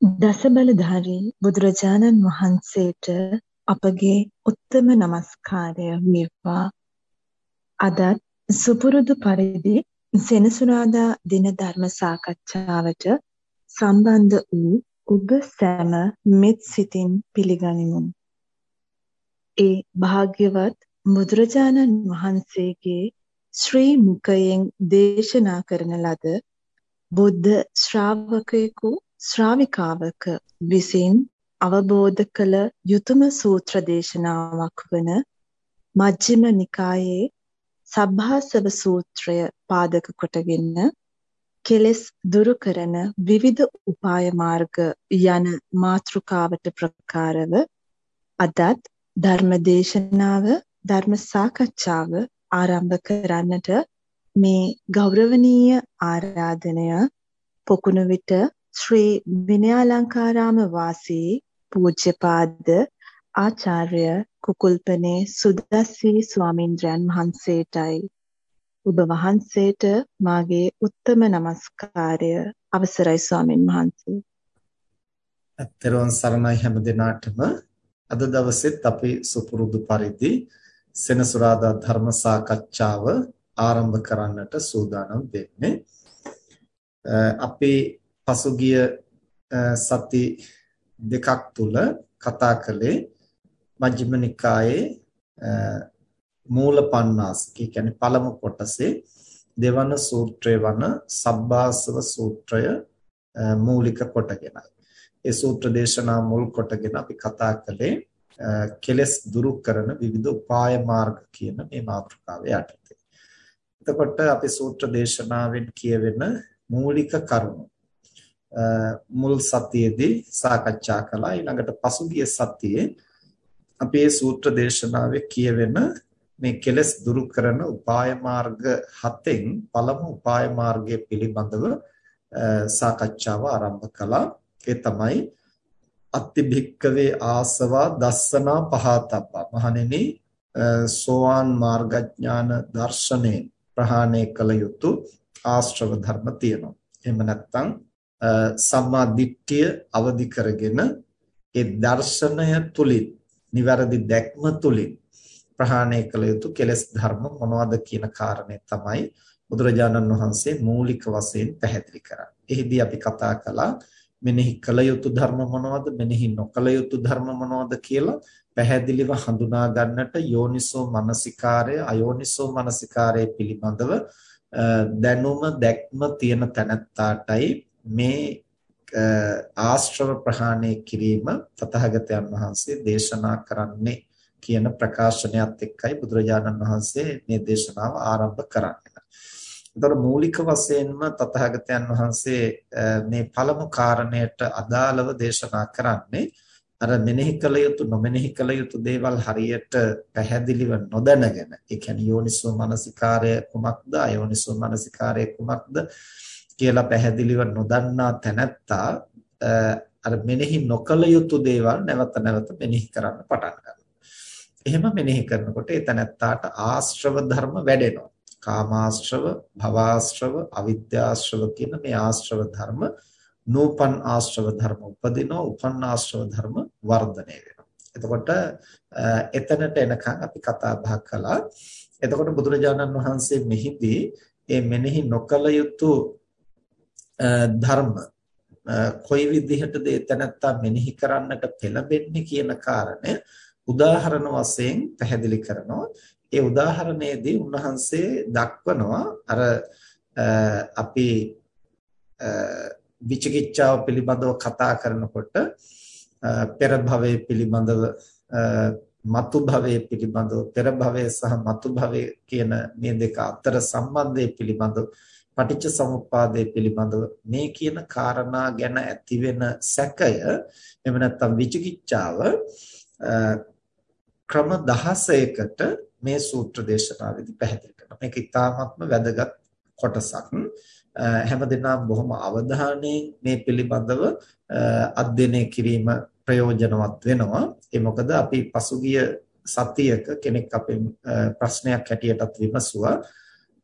දසබලධාරී බුදුරජාණන් වහන්සේට අපගේ උත්තම නමස්කාරය වේවා. අදත් සුපුරුදු පරිදි සෙනසුරාදා දින ධර්ම සාකච්ඡාවට සම්බන්ධ වූ ඔබ සැම මෙත් සිතින් පිළිගනිමු. ඒ භාග්‍යවත් බුදුරජාණන් වහන්සේගේ ශ්‍රී මුඛයෙන් දේශනා කරන ලද බුද්ධ ශ්‍රාවකයෙකු ශ්‍රාවිකාවක විසින් අවබෝධ කළ යුතුයම සූත්‍ර දේශනාවක් වන මජ්ක්‍ධිම නිකායේ සබ්භාසව සූත්‍රය පාදක කොටගෙන කෙලෙස් දුරු කරන විවිධ උපාය මාර්ග යන මාතෘකාවට ප්‍රකාරව අදත් ධර්ම දේශනාව ධර්ම සාකච්ඡාව ආරම්භ කරන්නට මේ ගෞරවනීය ආරාධනය පොකුණු විට ශ්‍රී විනයාලංකාරාම වාසී පූජ්‍යපාද ආචාර්ය කුකුල්පනේ සුදස්සී ස්වාමින්ද්‍රයන් වහන්සේටයි ඔබ වහන්සේට මාගේ උත්තම নমස්කාරය අවසරයි ස්වාමින් වහන්සේ. අත්තරවන් සරණයි හැම දිනාටම අද දවසෙත් අපි සුපුරුදු පරිදි සෙනසුරාදා ධර්ම සාකච්ඡාව ආරම්භ කරන්නට සූදානම් වෙන්නේ. අපේ පසුගිය සති දෙකක් තුල කතා කළේ මජ්ක්‍ධිම නිකායේ මූල පණ්ණාසික කියන්නේ පළමු කොටසේ දෙවන සූත්‍රය වන සබ්බාසව සූත්‍රය මූලික කොටගෙනයි. ඒ සූත්‍ර දේශනා මුල් කොටගෙන අපි කතා කළේ කෙලස් දුරු කරන විවිධ උපාය මාර්ග කියන මේ මාතෘකාව යටතේ. එතකොට අපි සූත්‍ර දේශනාවෙන් කියවෙන මූලික කරුණු මුල් සතියේදී සාකච්ඡා කළා. ඊළඟට පසුගිය සතියේ අපේ සූත්‍ර දේශනාවේ කියවෙන මේ කෙලස් දුරු කරන උපාය මාර්ග හතෙන් පළමු උපාය මාර්ගය පිළිබඳව සාකච්ඡාව ආරම්භ කළා. ඒ තමයි අත්ති භික්කවේ ආසවා දස්සනා පහතබ්බා. මහණෙනි සෝවාන් මාර්ගඥාන දර්ශනේ ප්‍රහාණය කළ යුතු ආශ්‍රව ධර්ම තියෙනවා. එහෙම නැත්නම් සම්මා දිට්ඨිය අවදි කරගෙන ඒ දර්ශනය තුලින් නිවැරදි දැක්ම තුලින් ප්‍රහාණය කළ යුතු කෙලෙස් ධර්ම මොනවද කියන කාරණය තමයි බුදුරජාණන් වහන්සේ මූලික වශයෙන් පැහැදිලි කරන්නේ. එහිදී අපි කතා කළා මෙනෙහි කළ යුතු ධර්ම මොනවද මෙනෙහි නොකළ යුතු ධර්ම මොනවද කියලා පැහැදිලිව හඳුනා ගන්නට යෝනිසෝ මනසිකාරය අයෝනිසෝ මනසිකාරය පිළිබඳව දැනුම දැක්ම තියෙන තැනැත්තාටයි මේ ආශ්‍රව ප්‍රහාණය කිරීම තථාගතයන් වහන්සේ දේශනා කරන්නේ කියන ප්‍රකාශනයත් එක්කයි බුදුරජාණන් වහන්සේ මේ දේශනාව ආරම්භ කරන්නේ. ඒතර මූලික වශයෙන්ම තථාගතයන් වහන්සේ මේ පළමු කාරණයට අදාළව දේශනා කරන්නේ අර මෙනෙහි කළ යුතු නොමෙනෙහි කළ යුතු දේවල් හරියට පැහැදිලිව නොදැනගෙන ඒ කියන්නේ යෝනිසෝ මනසිකාරය කුමක්ද අයෝනිසෝ මනසිකාරය කුමක්ද කියලා පැහැදිලිව නොදන්නා තැනැත්තා අර මෙනෙහි නොකළ යුතු දේවල් නැවත නැවත මෙනෙහි කරන්න පටන් ගන්නවා. එහෙම මෙනෙහි කරනකොට ඒ තැනැත්තාට ආශ්‍රව ධර්ම වැඩෙනවා. කාමාශ්‍රව, භවආශ්‍රව, අවිද්‍යාශ්‍රව කියන මේ ආශ්‍රව ධර්ම නූපන් ආශ්‍රව ධර්ම උපදිනවා, උපන් ආශ්‍රව ධර්ම වර්ධනය වෙනවා. එතකොට එතනට එනකන් අපි කතා බහ කළා. එතකොට බුදුරජාණන් වහන්සේ මෙහිදී මේ මෙනෙහි නොකළ යුතු ධර්ම කොයි විදිහටද එතනත්තා මෙනෙහි කරන්නට පෙළඹෙන්නේ කියන කාරණය උදාහරණ වශයෙන් පැහැදිලි කරනවා. ඒ උදාහරණයේදී උන්වහන්සේ දක්වනවා අර අපි විචිකිච්ඡාව පිළිබඳව කතා කරනකොට පෙර භවයේ පිළිබඳව මතු භවයේ පිළිබඳව පෙර භවය සහ මතු භවය කියන මේ දෙක අතර සම්බන්ධය පිළිබඳව පටිච්ච සමුප්පාදය පිළිබඳව මේ කියන කාරණා ගැන ඇතිවෙන සැකය එහෙම නැත්නම් විචිකිච්ඡාව ක්‍රම 16කට මේ සූත්‍ර දේශනාවේදී පැහැදිලි කරනවා. මේක ඉතාමත්ම වැදගත් කොටසක්. හැමදෙනාම බොහොම අවධානයෙන් මේ පිළිබඳව අධ්‍යයනය කිරීම ප්‍රයෝජනවත් වෙනවා. ඒ මොකද අපි පසුගිය සතියක කෙනෙක් අපේ ප්‍රශ්නයක් හැටියටත් විමසුවා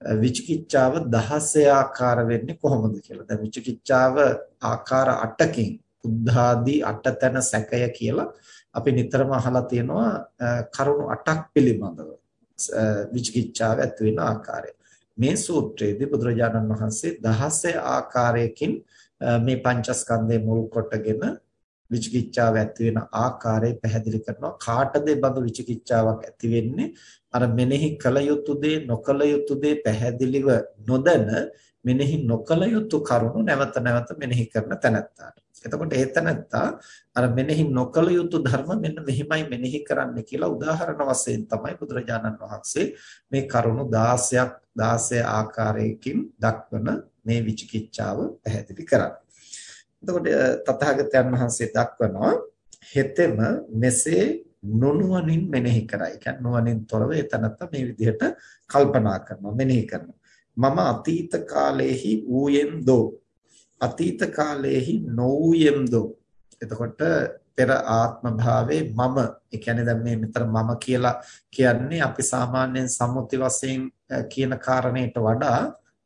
විචිකිච්ඡාව 16 ආකාර වෙන්නේ කොහොමද කියලා. දැන් විචිකිච්ඡාව ආකාර 8කින් උද්ධාදී අටතන සැකය කියලා අපි නිතරම අහලා තියෙනවා කරුණු 8ක් පිළිබඳව විචිකිච්ඡාව ඇති වෙන ආකාරය. මේ සූත්‍රයේදී බුදුරජාණන් වහන්සේ 16 ආකාරයකින් මේ පංචස්කන්ධය මුල් කොටගෙන විචිකිච්ඡාව ඇති වෙන ආකාරය පැහැදිලි කරනවා කාටද බඳු විචිකිච්ඡාවක් ඇති වෙන්නේ අර මෙනෙහි කල යුතු දේ නොකල යුතු දේ පැහැදිලිව නොදැන මෙනෙහි නොකල යුතු කරුණු නැවත නැවත මෙනෙහි කරන තැනැත්තාට. එතකොට ඒ තැනැත්තා අර මෙනෙහි නොකල යුතු ධර්ම මෙන්න මෙහිමයි මෙනෙහි කරන්න කියලා උදාහරණ වශයෙන් තමයි බුදුරජාණන් වහන්සේ මේ කරුණු 16ක් 16 ආකාරයකින් දක්වන මේ විචිකිච්ඡාව පැහැදිලි කරන්නේ. එතකොට තථාගතයන් වහන්සේ දක්වනවා හෙතෙම මෙසේ නුනුවණින් මෙනෙහි කරයි. කියන්නේ නුවණින් තොරව එතනත්ත මේ විදිහට කල්පනා කරනවා මෙනෙහි කරනවා. මම අතීත කාලයේහි ඌයෙන් දෝ අතීත කාලයේහි නොඌයෙන් දෝ එතකොට පෙර ආත්ම භාවයේ මම ඒ කියන්නේ දැන් මේ මෙතන මම කියලා කියන්නේ අපි සාමාන්‍යයෙන් සම්මුති වශයෙන් කියන කාරණයට වඩා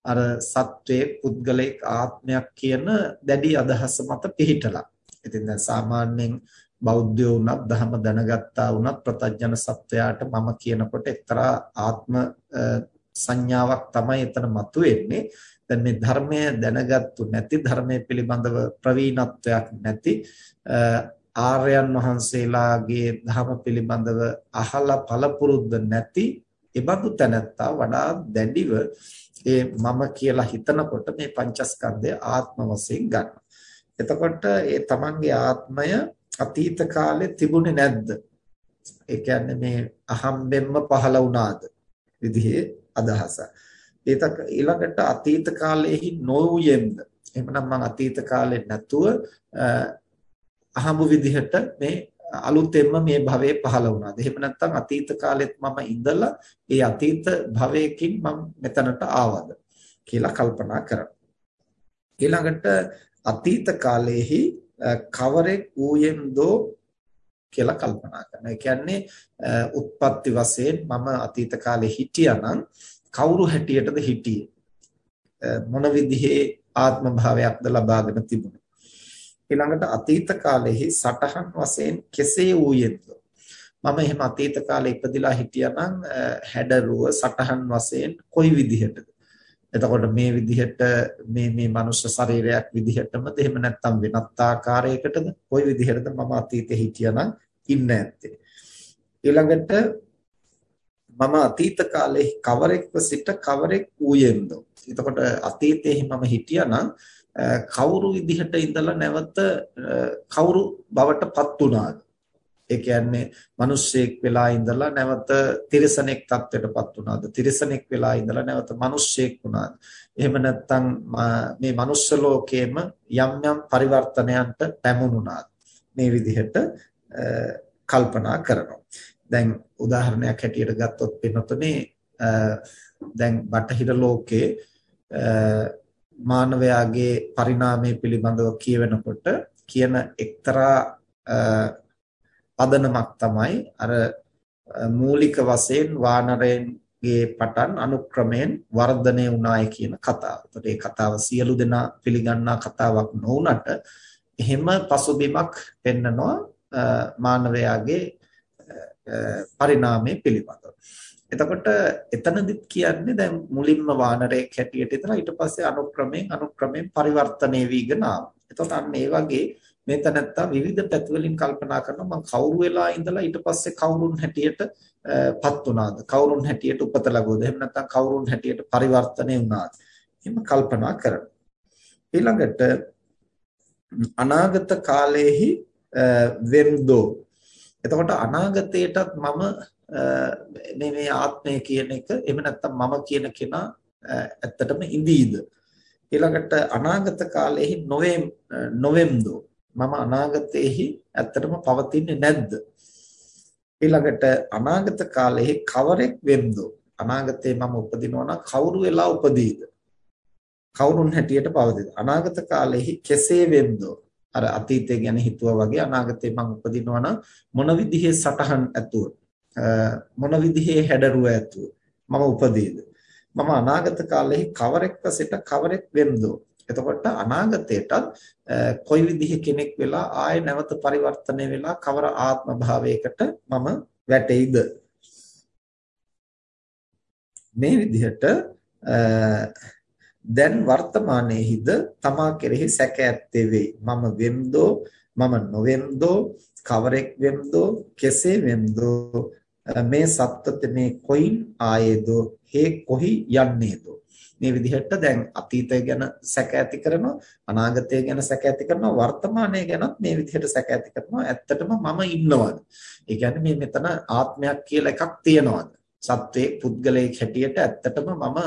අර සත්වයේ පුද්ගලික ආත්මයක් කියන දැඩි අදහස මත පිහිටලා. ඉතින් දැන් සාමාන්‍යයෙන් බෞද්ධයෝ වුණත් ධර්ම දැනගත්තා වුණත් ප්‍රතඥන සත්වයාට මම කියනකොට එක්තරා ආත්ම සංඥාවක් තමයි එතන මතුවෙන්නේ. දැන් මේ ධර්මය දැනගත්තු නැති ධර්මයේ පිළිබඳව ප්‍රවීණත්වයක් නැති ආර්යයන් වහන්සේලාගේ ධර්ම පිළිබඳව අහලා පළපුරුද්ද නැති එබඳු තැනැත්තා වඩා දැඩිව ඒ මම කියලා හිතනකොට මේ පංචස්කන්ධය ආත්ම වශයෙන් ගන්නවා. එතකොට ඒ තමන්ගේ ආත්මය අතීත කාලේ තිබුණේ නැද්ද? ඒ කියන්නේ මේ අහම්බෙන්ම පහළ වුණාද? විදිහේ අදහස. ඒත ඊළඟට අතීත කාලයේහි නොවුයෙන්ද? එහෙමනම් මම අතීත කාලේ නැතුව අහඹු විදිහට මේ අලුතෙන්ම මේ භවයේ පහළ වුණාද? එහෙම නැත්නම් අතීත කාලෙත් මම ඉඳලා ඒ අතීත භවයකින් මම මෙතනට ආවද කියලා කල්පනා කරනවා. ඊළඟට අතීත කාලයේහි කවරෙක් ඌයෙන්දෝ කියලා කල්පනා කරනවා. ඒ කියන්නේ උත්පත්ති වශයෙන් මම අතීත කාලේ හිටියානම් කවුරු හැටියටද හිටියේ? මොන විදිහේ ආත්ම භාවයක්ද ලබාගෙන තිබුණේ? ඊළඟට අතීත කාලෙහි සටහන් වශයෙන් කෙසේ වූයෙන්ද මම එහෙම අතීත කාලේ ඉපදිලා හිටියානම් හැඩරුව සටහන් වශයෙන් කොයි විදිහටද එතකොට මේ විදිහට මේ මේ මනුෂ්‍ය ශරීරයක් විදිහටමද එහෙම නැත්නම් වෙනත් ආකාරයකටද කොයි විදිහටද මම අතීතේ හිටියානම් ඉන්න ඇත්තේ ඊළඟට මම අතීත කාලේ කවරෙක්ව සිට කවරෙක් වූයෙන්ද එතකොට අතීතයේ මම හිටියානම් කවුරු විදිහට ඉඳලා නැවත කවුරු බවට පත් වුණාද? ඒ කියන්නේ මිනිස්සෙක් වෙලා ඉඳලා නැවත තිරිසනෙක් තත්ත්වයටපත් වුණාද? තිරිසනෙක් වෙලා ඉඳලා නැවත මිනිස්සෙක් වුණාද? එහෙම නැත්නම් මේ මනුස්ස ලෝකයේම යම් යම් පරිවර්තනයන්ට පැමුණුණාද? මේ විදිහට කල්පනා කරනවා. දැන් උදාහරණයක් හැටියට ගත්තොත් වෙනතනේ දැන් බටහිර ලෝකයේ මානවයාගේ පරිණාමය පිළිබඳව කියවෙනකොට කියන එක්තරා පදනමක් තමයි අර මූලික වශයෙන් වානරයන්ගේ පටන් අනුක්‍රමයෙන් වර්ධනය වුණායි කියන කතාව. ඒකට මේ කතාව සියලු දෙනා පිළිගන්නා කතාවක් නොවුනට එහෙම පසුබිමක් පෙන්නනවා මානවයාගේ පරිණාමය පිළිබඳව. එතකොට එතනදිත් කියන්නේ දැන් මුලින්ම වානරයෙක් හැටියට ඉඳලා ඊට පස්සේ අනුක්‍රමයෙන් අනුක්‍රමයෙන් පරිවර්තනය වීගෙන ආවා. එතකොට අන්න ඒ වගේ මේ තනත්තා විවිධ පැති වලින් කල්පනා කරනවා මම කවුරු වෙලා ඉඳලා ඊට පස්සේ කවුරුන් හැටියට පත් වුණාද? කවුරුන් හැටියට උපත ලැබුවද? එහෙම නැත්නම් කවුරුන් හැටියට පරිවර්තනය වුණාද? එහෙම කල්පනා කරනවා. ඊළඟට අනාගත කාලයේහි වෙන්දෝ එතකොට අනාගතයටත් මම මේ මේ ආත්මය කියන එක එහෙම නැත්නම් මම කියන කෙනා ඇත්තටම ඉඳීද ඊළඟට අනාගත කාලයේහි නොවෙම් නොවෙම්දෝ මම අනාගතයේහි ඇත්තටම පවතින්නේ නැද්ද? ඊළඟට අනාගත කාලයේ කවරෙක් වෙම්දෝ අනාගතේ මම උපදිනවා නම් කවුරු වෙලා උපදීද? කවුරුන් හැටියට පවතිද? අනාගත කාලයේ කෙසේ වෙම්දෝ අර අතීතය ගැන හිතුවා වගේ අනාගතේ මම උපදිනවා නම් මොන විදිහේ සටහන් ඇතුව මොන විදිහේ හැඩරුව ඇතුව මම උපදීද? මම අනාගත කාලයේ කවරෙක්ව සිට කවරෙක් වෙම්දෝ එතකොට අනාගතයටත් කොයි විදිහ කෙනෙක් වෙලා ආය නැවත පරිවර්තනය වෙලා කවර ආත්ම භාවයකට මම වැටෙයිද? මේ විදිහට දැන් වර්තමානයේහිද තමා කෙරෙහි සැක ඇත්තේ වෙයි. මම වෙම්දෝ මම නොවෙම්දෝ කවරෙක් වෙම්දෝ කෙසේ වෙම්දෝ මේ සත්ත්වත මේ කොයින් ආයේදෝ හේ කොහි යන්නේදෝ. මේ විදිහට දැන් අතීතය ගැන සැක ඇති කරනවා අනාගතය ගැන සැක ඇති කරනවා වර්තමානය ගැනත් මේ විදිහට සැක ඇති කරනවා. ඇත්තටම මම ඉන්නවද? ඒ කියන්නේ මේ මෙතන ආත්මයක් කියලා එකක් තියනවද? සත්වයේ පුද්ගලයෙක් හැටියට ඇත්තටම මම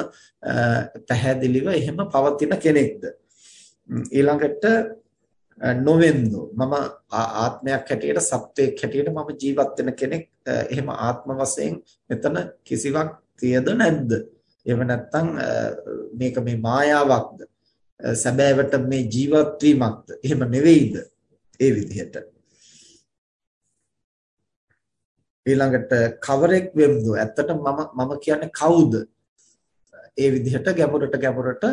පැහැදිලිව එහෙම පවතින කෙනෙක්ද? ඊළඟට නොවෙන්දෝ මම ආත්මයක් හැටියට සත්වයක් හැටියට මම ජීවත් වෙන කෙනෙක් එහෙම ආත්ම වශයෙන් මෙතන කිසිවක් තියද නැද්ද? එහෙම නැත්නම් මේක මේ මායාවක්ද? සැබෑවට මේ ජීවත් වීමක්ද? එහෙම නෙවෙයිද ඒ විදිහට? ඊළඟට කවරෙක් වෙම්ද. ඇත්තට මම මම කියන්නේ කවුද? ඒ විදිහට ගැඹුරට ගැඹුරට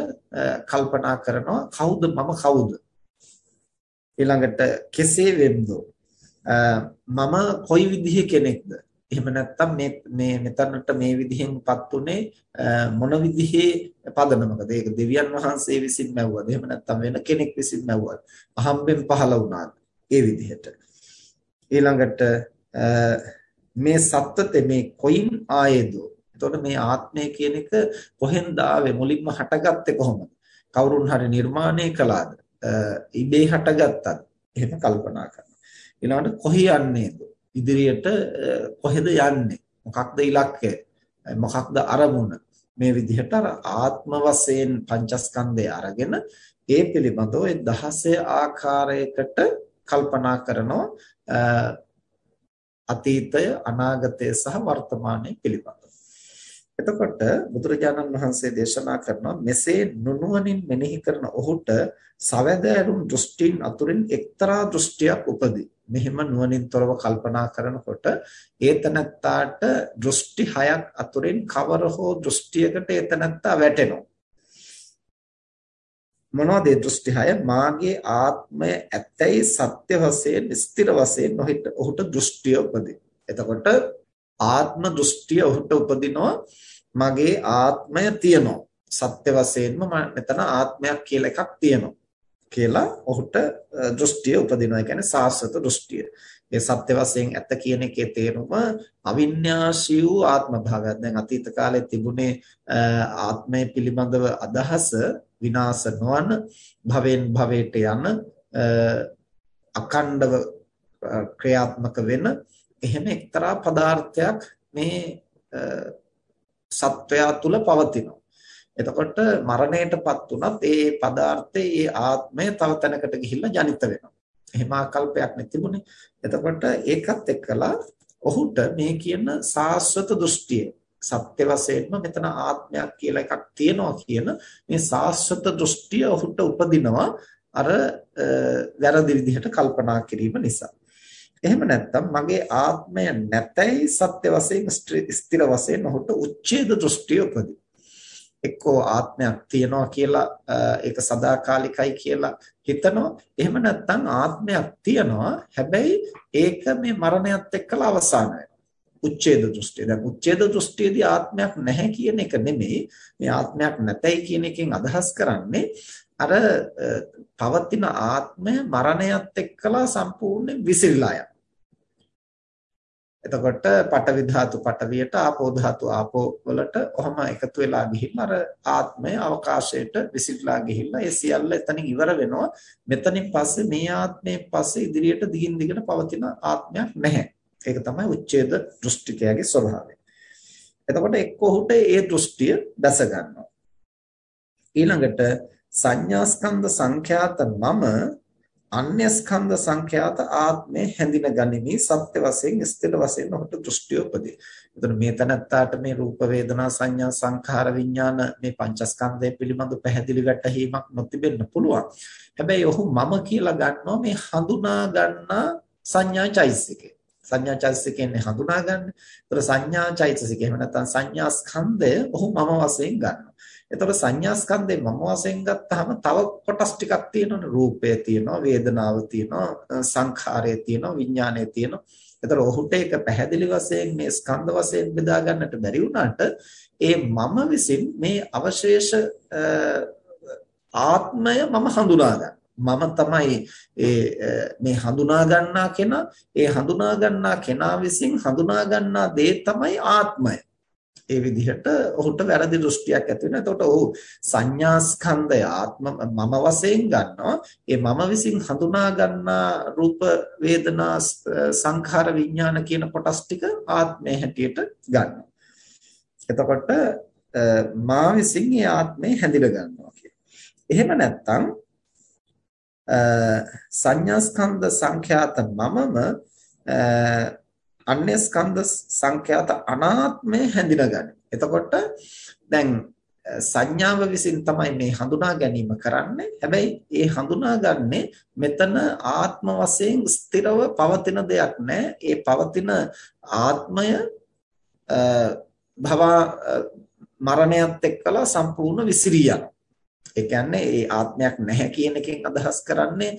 කල්පනා කරනවා කවුද මම කවුද? ඊළඟට කෙසේ වෙම්ද? මම කොයි විදිහේ කෙනෙක්ද? එහෙම නැත්නම් මේ මේ මෙතනට මේ විදිහෙන්පත් උනේ මොන විදිහේ පදනමකද? ඒක දෙවියන් වහන්සේ විසින් මැව්වද? එහෙම නැත්නම් වෙන කෙනෙක් විසින් මැව්වද? අහම්බෙන් පහළ වුණාද? ඒ විදිහට. ඊළඟට මේ සත්ත්වතේ මේ කොයින් ආයේද? එතකොට මේ ආත්මය කියන එක කොහෙන්ද ආවේ? මුලින්ම හටගත්තේ කොහොමද? කවුරුන් හරි නිර්මාණය කළාද? ඉබේ හටගත්තද එහෙම කල්පනා කරනවා. ඊළඟට කොහි යන්නේද? ඉදිරියට කොහෙද යන්නේ මොකක්ද ඉලක්කය මොකක්ද අරමුණ මේ විදිහට අර ආත්ම වශයෙන් පංචස්කන්ධය අරගෙන ඒ පිළිබඳව ඒ 16 ආකාරයකට කල්පනා කරනවා අතීතය අනාගතය සහ වර්තමානය පිළිබඳව. එතකොට බුදුරජාණන් වහන්සේ දේශනා කරනවා මෙසේ නුනුවණින් මෙනෙහි කරන ඔහුට සවැදෑරුම් දෘෂ්ටීන් අතුරින් එක්තරා දෘෂ්ටියක් උපදී. මෙහෙම නුවණින් තොරව කල්පනා කරනකොට ඒතනත්තාට දෘෂ්ටි හයක් අතුරින් කවර හෝ දෘෂ්ටියකට ඒතනත්තා වැටෙනවා. මොනවද ඒ දෘෂ්ටි හය? මාගේ ආත්මය ඇතැයි සත්‍ය වශයෙන් ස්ථිර වශයෙන් ඔහුට දෘෂ්ටිය උපදී. එතකොට ආත්ම දෘෂ්ටිය ඔහුට උපදිනවා මගේ ආත්මය තියෙනවා. සත්‍ය වශයෙන්ම මෙතන ආත්මයක් කියලා එකක් තියෙනවා. කියලා ඔහුට දෘෂ්ටිය උපදිනවා. ඒ කියන්නේ සාස්වත දෘෂ්ටිය. ඒ සත්‍ය වශයෙන් ඇත්ත කියන එකේ තේරුම අවිඤ්ඤාසී වූ ආත්ම භාවයක්. දැන් අතීත කාලේ තිබුණේ ආත්මය පිළිබඳව අදහස විනාශ නොවන භවෙන් භවයට යන අකණ්ඩව ක්‍රියාත්මක වෙන එහෙම එක්තරා පදාර්ථයක් මේ සත්වයා තුල පවතිනවා. එතකොට මරණයටපත් උනත් ඒ පදාර්ථයේ ඒ ආත්මය තව තැනකට ගිහිල්ලා ජනිත වෙනවා. එහෙම ආකල්පයක් නෙතිබුනේ. එතකොට ඒකත් එක්කලා ඔහුට මේ කියන සාස්වත දෘෂ්ටිය සත්‍ය වශයෙන්ම මෙතන ආත්මයක් කියලා එකක් තියෙනවා කියන මේ සාස්වත දෘෂ්ටිය ඔහුට උපදිනවා අර වැරදි විදිහට කල්පනා කිරීම නිසා. එහෙම නැත්නම් මගේ ආත්මය නැතයි සත්‍ය වශයෙන් ස්ථිර වශයෙන් ඔහුට උච්ඡේද දෘෂ්ටිය උපදී. එක්කෝ ආත්මයක් තියනවා කියලා ඒක සදාකාලිකයි කියලා හිතනවා. එහෙම නැත්නම් ආත්මයක් තියනවා. හැබැයි ඒක මේ මරණයත් එක්කලා අවසන් උච්ඡේද දෘෂ්ටිය. දැන් උච්ඡේද දෘෂ්ටියේදී ආත්මයක් නැහැ කියන එක නෙමෙයි. මේ ආත්මයක් නැතයි කියන එකෙන් අදහස් කරන්නේ අර පවතින ආත්මය මරණයත් එක්කලා සම්පූර්ණයෙන් විසිරලා යනවා. එතකොට පඨවි ධාතු පඨවියට ආපෝ ධාතු ආපෝ වලට ඔහම එකතු වෙලා ගිහිල්ලා අර ආත්මය අවකාශයට විසිරලා ගිහිල්ලා ඒ සියල්ල එතනින් ඉවර වෙනවා. මෙතනින් පස්සේ මේ ආත්මයෙන් පස්සේ ඉදිරියට දිගින් දිගට පවතින ආත්මයක් නැහැ. ඒක තමයි උච්ඡේද දෘෂ්ටිකයාගේ ස්වභාවය. එතකොට එක්ක ඔහුට ඒ දෘෂ්ටිය දැස ගන්නවා. ඊළඟට සංඥා ස්කන්ධ සංඛ්‍යාත මම අන්‍ය ස්කන්ධ සංඛ්‍යාත ආත්මේ හැඳින ගනිමි සත්‍ය වශයෙන් ස්ථිර වශයෙන් ඔහුට දෘෂ්ටිය උපදී. එතන මේ තනත්තාට මේ රූප වේදනා සංඥා සංඛාර විඥාන මේ පංචස්කන්ධය පිළිබඳ පැහැදිලි වැටහීමක් නොතිබෙන්න පුළුවන්. හැබැයි ඔහු මම කියලා ගන්නවා මේ හඳුනා ගන්නා සංඥා චෛසිකය. සංඥා චෛතසිකයෙන් හඳුනා ගන්න. ඒතර සංඥා චෛතසිකය එහෙම නැත්නම් සංඥා ස්කන්ධය ඔහු මම වශයෙන් ගන්නවා. එතකොට සංඥා ස්කන්ධේ මම වශයෙන් ගත්තාම තව කොටස් ටිකක් තියෙනවනේ රූපය තියෙනවා වේදනාව තියෙනවා සංඛාරය තියෙනවා විඥානය තියෙනවා එතකොට ඔහුට ඒක පැහැදිලි වශයෙන් මේ ස්කන්ධ වශයෙන් බෙදා ගන්නට බැරි වුණාට ඒ මම විසින් මේ අවශේෂ ආත්මය මම හඳුනා ගන්න. මම තමයි ඒ මේ හඳුනා ගන්නා කෙනා ඒ හඳුනා ගන්නා කෙනා විසින් හඳුනා ගන්නා දේ තමයි ආත්මය. ඒ විදිහට ඔහුට වැරදි දෘෂ්ටියක් ඇති වෙනවා. එතකොට ඔහු සංඥා ස්කන්ධය ආත්ම මම වශයෙන් ගන්නවා. ඒ මම විසින් හඳුනා ගන්නා රූප වේදනා සංඛාර විඥාන කියන කොටස් ටික ආත්මය හැටියට ගන්නවා. එතකොට මා විසින් ඒ ආත්මය හැඳින ගන්නවා කියන්නේ. එහෙම නැත්නම් සංඥා ස්කන්ධ සංඛ්‍යාත මමම අන්‍ය ස්කන්ධ සංඛ්‍යාත අනාත්මය හැඳිනගන්නේ. එතකොට දැන් සංඥාව විසින් තමයි මේ හඳුනා ගැනීම කරන්නේ. හැබැයි ඒ හඳුනාගන්නේ මෙතන ආත්ම වශයෙන් ස්ථිරව පවතින දෙයක් නෑ. ඒ පවතින ආත්මය භව මරණයත් එක්කලා සම්පූර්ණ විසිරී යනවා. ඒ කියන්නේ ඒ ආත්මයක් නැහැ කියන එකෙන් අදහස් කරන්නේ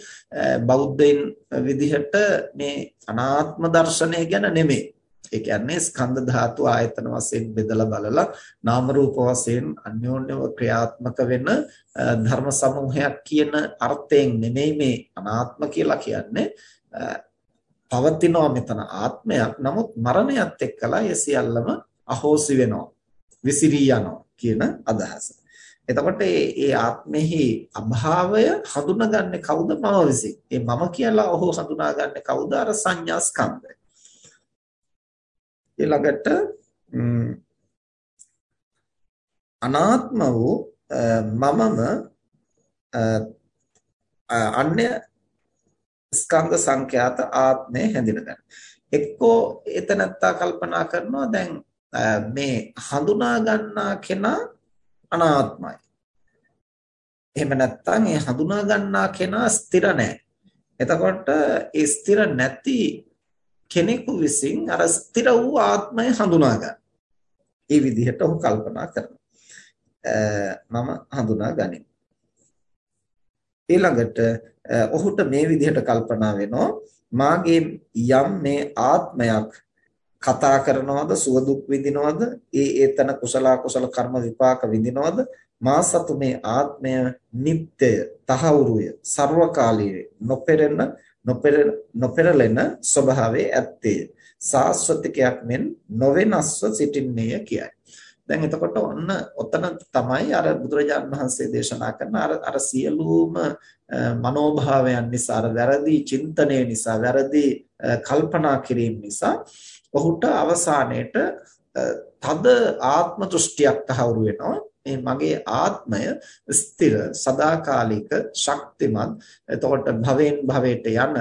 බෞද්ධයින් විදිහට මේ අනාත්ම දර්ශනය ගැන නෙමෙයි. ඒ කියන්නේ ස්කන්ධ ධාතු ආයතන වශයෙන් බෙදලා බලලා නාම රූප වශයෙන් අන්‍යෝන්‍යව ක්‍රියාත්මක වෙන ධර්ම සමූහයක් කියන අර්ථයෙන් නෙමෙයි මේ අනාත්ම කියලා කියන්නේ. පවතිනවා මෙතන ආත්මයක්. නමුත් මරණයත් එක්කලා ඒ සියල්ලම අහෝසි වෙනවා. විසිරී යනවා කියන අදහස. එතකොට මේ ආත්මෙහි අභාවය හඳුනාගන්නේ කවුද මම විසින්. ඒ මම කියලා ඔහු හඳුනාගන්නේ කවුද අර සංඥා ස්කන්ධය. ඊළඟට අනාත්ම වූ මමම අන්‍ය ස්කන්ධ සංඛ්‍යාත ආත්මය හැඳිනගන්න. එක්කෝ එතනත්තා කල්පනා කරනවා දැන් මේ හඳුනා ගන්නා කෙනා අනාත්මයි. එහෙම නැත්නම් ඒ හඳුනා ගන්නා කෙනා ස්ථිර නැහැ. එතකොට ඒ ස්ථිර නැති කෙනෙකු විසින් අර ස්ථිර වූ ආත්මය හඳුනා ගන්න. ඒ විදිහට ඔහු කල්පනා කරනවා. මම හඳුනා ගනිමි. ඊළඟට ඔහුට මේ විදිහට කල්පනා වෙනවා මාගේ යම් මේ ආත්මයක් කතා කරනවද සුව දුක් විඳිනවද ඒ ඒතන කුසල කුසල කර්ම විපාක විඳිනවද මා සතු මේ ආත්මය නිට්ටය තහවුරුය ਸਰවකාලීය නොපෙරෙන නොපෙරලෙන ස්වභාවයේ ඇත්තේ සාස්වතිකයක් මෙන් නොවෙනස්ව සිටින්නේය කියයි. දැන් එතකොට ඔන්න ඔතන තමයි අර බුදුරජාන් වහන්සේ දේශනා කරන අර අර සියලුම මනෝභාවයන් නිසා අර වැරදි චින්තනය නිසා වැරදි කල්පනා කිරීම නිසා ඔහුට අවසානයේට තද ආත්ම දෘෂ්ටියක් තහවුරු වෙනවා. මේ මගේ ආත්මය ස්ථිර සදාකාලික ශක්තිමත්. එතකොට භවෙන් භවයට යන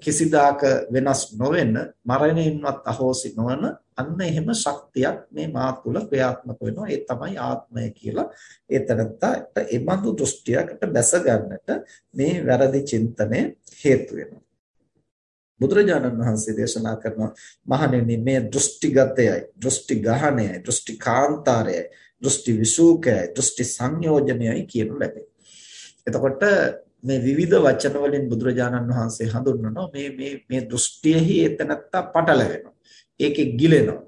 කිසිදාක වෙනස් නොවන මරණයෙන්වත් අහෝසි නොවන අන්න එහෙම ශක්තියක් මේ මා තුළ ක්‍රියාත්මක වෙනවා. ඒ තමයි ආත්මය කියලා. ඒතරත්ත ඒ බඳු දෘෂ්ටියකට බැස ගන්නට මේ වැරදි චින්තනය හේතු වෙනවා. බුදුරජාණන් වහන්සේ දේශනා කරනවා මහණෙනි මේ දෘෂ්ටිගතයයි දෘෂ්ටි ගහණයයි දෘෂ්ටි කාන්තාරයයි දෘෂ්ටි විසූකයයි දෘෂ්ටි සංයෝජනයයි කියනු ලැබේ. එතකොට මේ විවිධ වචන වලින් බුදුරජාණන් වහන්සේ හඳුන්වනවා මේ මේ මේ දෘෂ්ටියෙහි එතනත්තා පටලවෙනවා. ඒකේ ගිලෙනවා.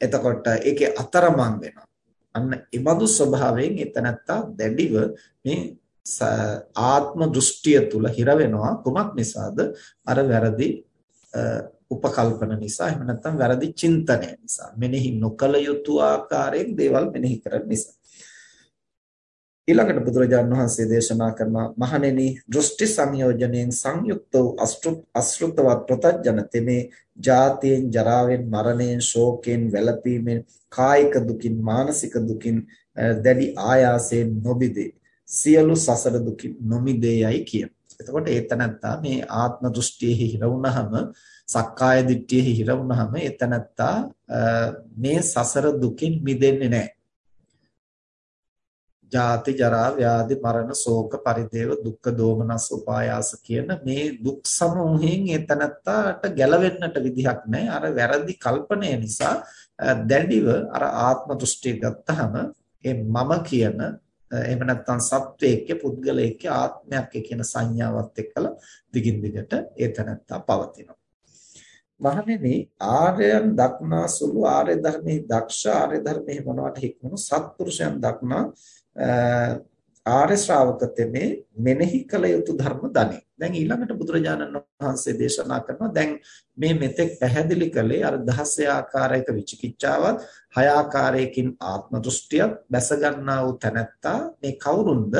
එතකොට ඒකේ අතරමං වෙනවා. අන්න ඒ බඳු ස්වභාවයෙන් එතනත්තා දැඩිව මේ ආත්ම දෘෂ්ටිය තුල හිර වෙනවා කුමක් නිසාද? අර වැරදි උපකල්පන නිසා එහෙම නැත්නම් වැරදි චින්තනය නිසා මෙනෙහි නොකල යුතු ආකාරයෙන් දේවල් මෙනෙහි කරන නිසා. ඊළඟට බුදුරජාණන් වහන්සේ දේශනා කරන මහණෙනි දෘෂ්ටි සංයෝජනයෙන් සංයුක්ත වූ අසෘතවත් ප්‍රතඥ තෙමේ ජාතියෙන් ජරාවෙන් මරණයෙන් ශෝකයෙන් වැළපීමෙන් කායික දුකින් මානසික දුකින් දැඩි ආයාසයෙන් නොබිදේ සියලු සසර දුකින් නොමිදේයයි කියන. එතකොට ඒතනත්තා මේ ආත්ම දෘෂ්ටියෙහි හිර වුණාම සක්කාය දිට්ඨියෙහි හිර වුණාම ඒතනත්තා මේ සසර දුකින් මිදෙන්නේ නැහැ. ජාති ජරා ව්‍යාධි මරණ ශෝක පරිදේව දුක්ඛ දෝමනස් උපායාස කියන මේ දුක් සමූහයෙන් ඒතනත්තාට ගැලවෙන්නට විදිහක් නැහැ. අර වැරදි කල්පනය නිසා දැඩිව අර ආත්ම දෘෂ්ටිය ගත්තාම ඒ මම කියන එහෙම නැත්නම් සත්වයේක පුද්ගලයේක ආත්මයක් කියන සංඥාවත් එක්කලා දිගින් දිගට ඒ තැනත්තා පවතිනවා. මහණෙනි ආර්යයන් දක්නා සුළු ආර්ය ධර්මයේ දක්ෂ ආර්ය ධර්මයේ මොනවට හික්මුණු සත්පුරුෂයන් දක්නා ආර්ය ශ්‍රාවක තෙමේ මෙනෙහි කළ යුතු ධර්ම දනේ. දැන් ඊළඟට බුදුරජාණන් වහන්සේ දේශනා කරනවා දැන් මේ මෙතෙක් පැහැදිලි කළේ අර 16 ආකාරයක විචිකිච්ඡාවත් හය ආකාරයකින් ආත්ම දෘෂ්ටියත් බැස ගන්නා වූ තැනැත්තා මේ කවුරුන්ද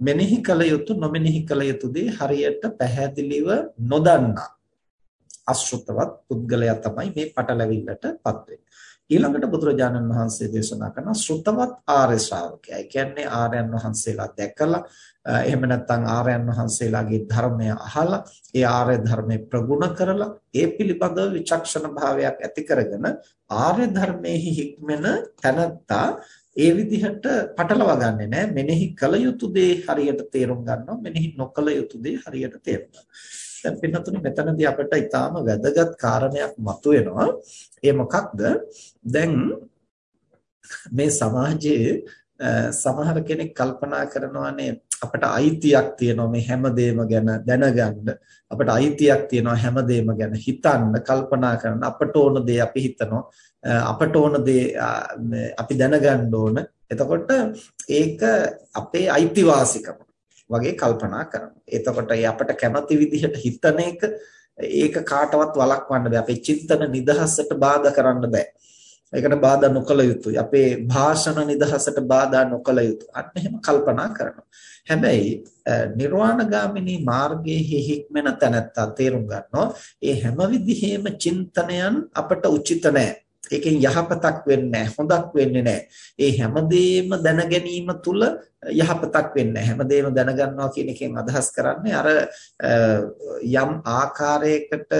මෙනෙහි කළ යුතු නොමෙනෙහි කළ යුතු දේ හරියට පැහැදිලිව නොදන්නා අශෘතවත් පුද්ගලයා තමයි මේ පටලැවිල්ලටපත් වෙන්නේ. ඊළඟට බුදුරජාණන් වහන්සේ දේශනා කරන ශ්‍රුතවත් ආර්ය ශ්‍රාවකයා. ඒ කියන්නේ ආර්යයන් වහන්සේලා දැකලා එහෙම නැත්නම් ආර්යයන් වහන්සේලාගේ ධර්මය අහලා ඒ ආර්ය ධර්මයේ ප්‍රගුණ කරලා ඒ පිළිබඳව විචක්ෂණ භාවයක් ඇති කරගෙන ආර්ය ධර්මයේ හික්මන තනත්තා ඒ විදිහට පටලවා ගන්නෙ නෑ මෙනෙහි කළ යුතු දේ හරියට තේරුම් ගන්නවා මෙනෙහි නොකළ යුතු දේ හරියට තේරුම් ගන්නවා දැන් පින්නතුනේ මෙතනදී අපිට ඊටාම වැදගත් කාරණයක් මතුවෙනවා. ඒ මොකක්ද? දැන් මේ සමාජයේ සමහර කෙනෙක් කල්පනා කරනවානේ අපට අයිතියක් තියෙනවා මේ හැමදේම ගැන දැනගන්න. අපට අයිතියක් තියෙනවා හැමදේම ගැන හිතන්න කල්පනා කරන්න. අපට ඕන දේ අපි හිතනවා. අපට ඕන දේ අපි දැනගන්න ඕන. එතකොට ඒක අපේ අයිතිවාසිකම. වගේ කල්පනා කරනවා. එතකොට ඒ අපට කැමති විදිහට හිතන එක ඒක කාටවත් වළක්වන්න බෑ. අපේ චිත්තන නිදහසට බාධා කරන්න බෑ. ඒකට බාධා නොකළ යුතුයි. අපේ භාෂණ නිදහසට බාධා නොකළ යුතුයි. අන්න එහෙම කල්පනා කරනවා. හැබැයි නිර්වාණගාමිනී මාර්ගයේ හිහික්මන තැනත්තා තේරුම් ගන්නවා. ඒ හැම විදිහෙම චින්තනයන් අපට උචිත නැහැ. ඒකෙන් යහපතක් වෙන්නේ හොඳක් වෙන්නේ ඒ හැමදේම දැන ගැනීම තුල යහපතක් වෙන්නේ හැමදේම දැනගන්නවා කියන එකෙන් අදහස් කරන්නේ අර යම් ආකාරයකට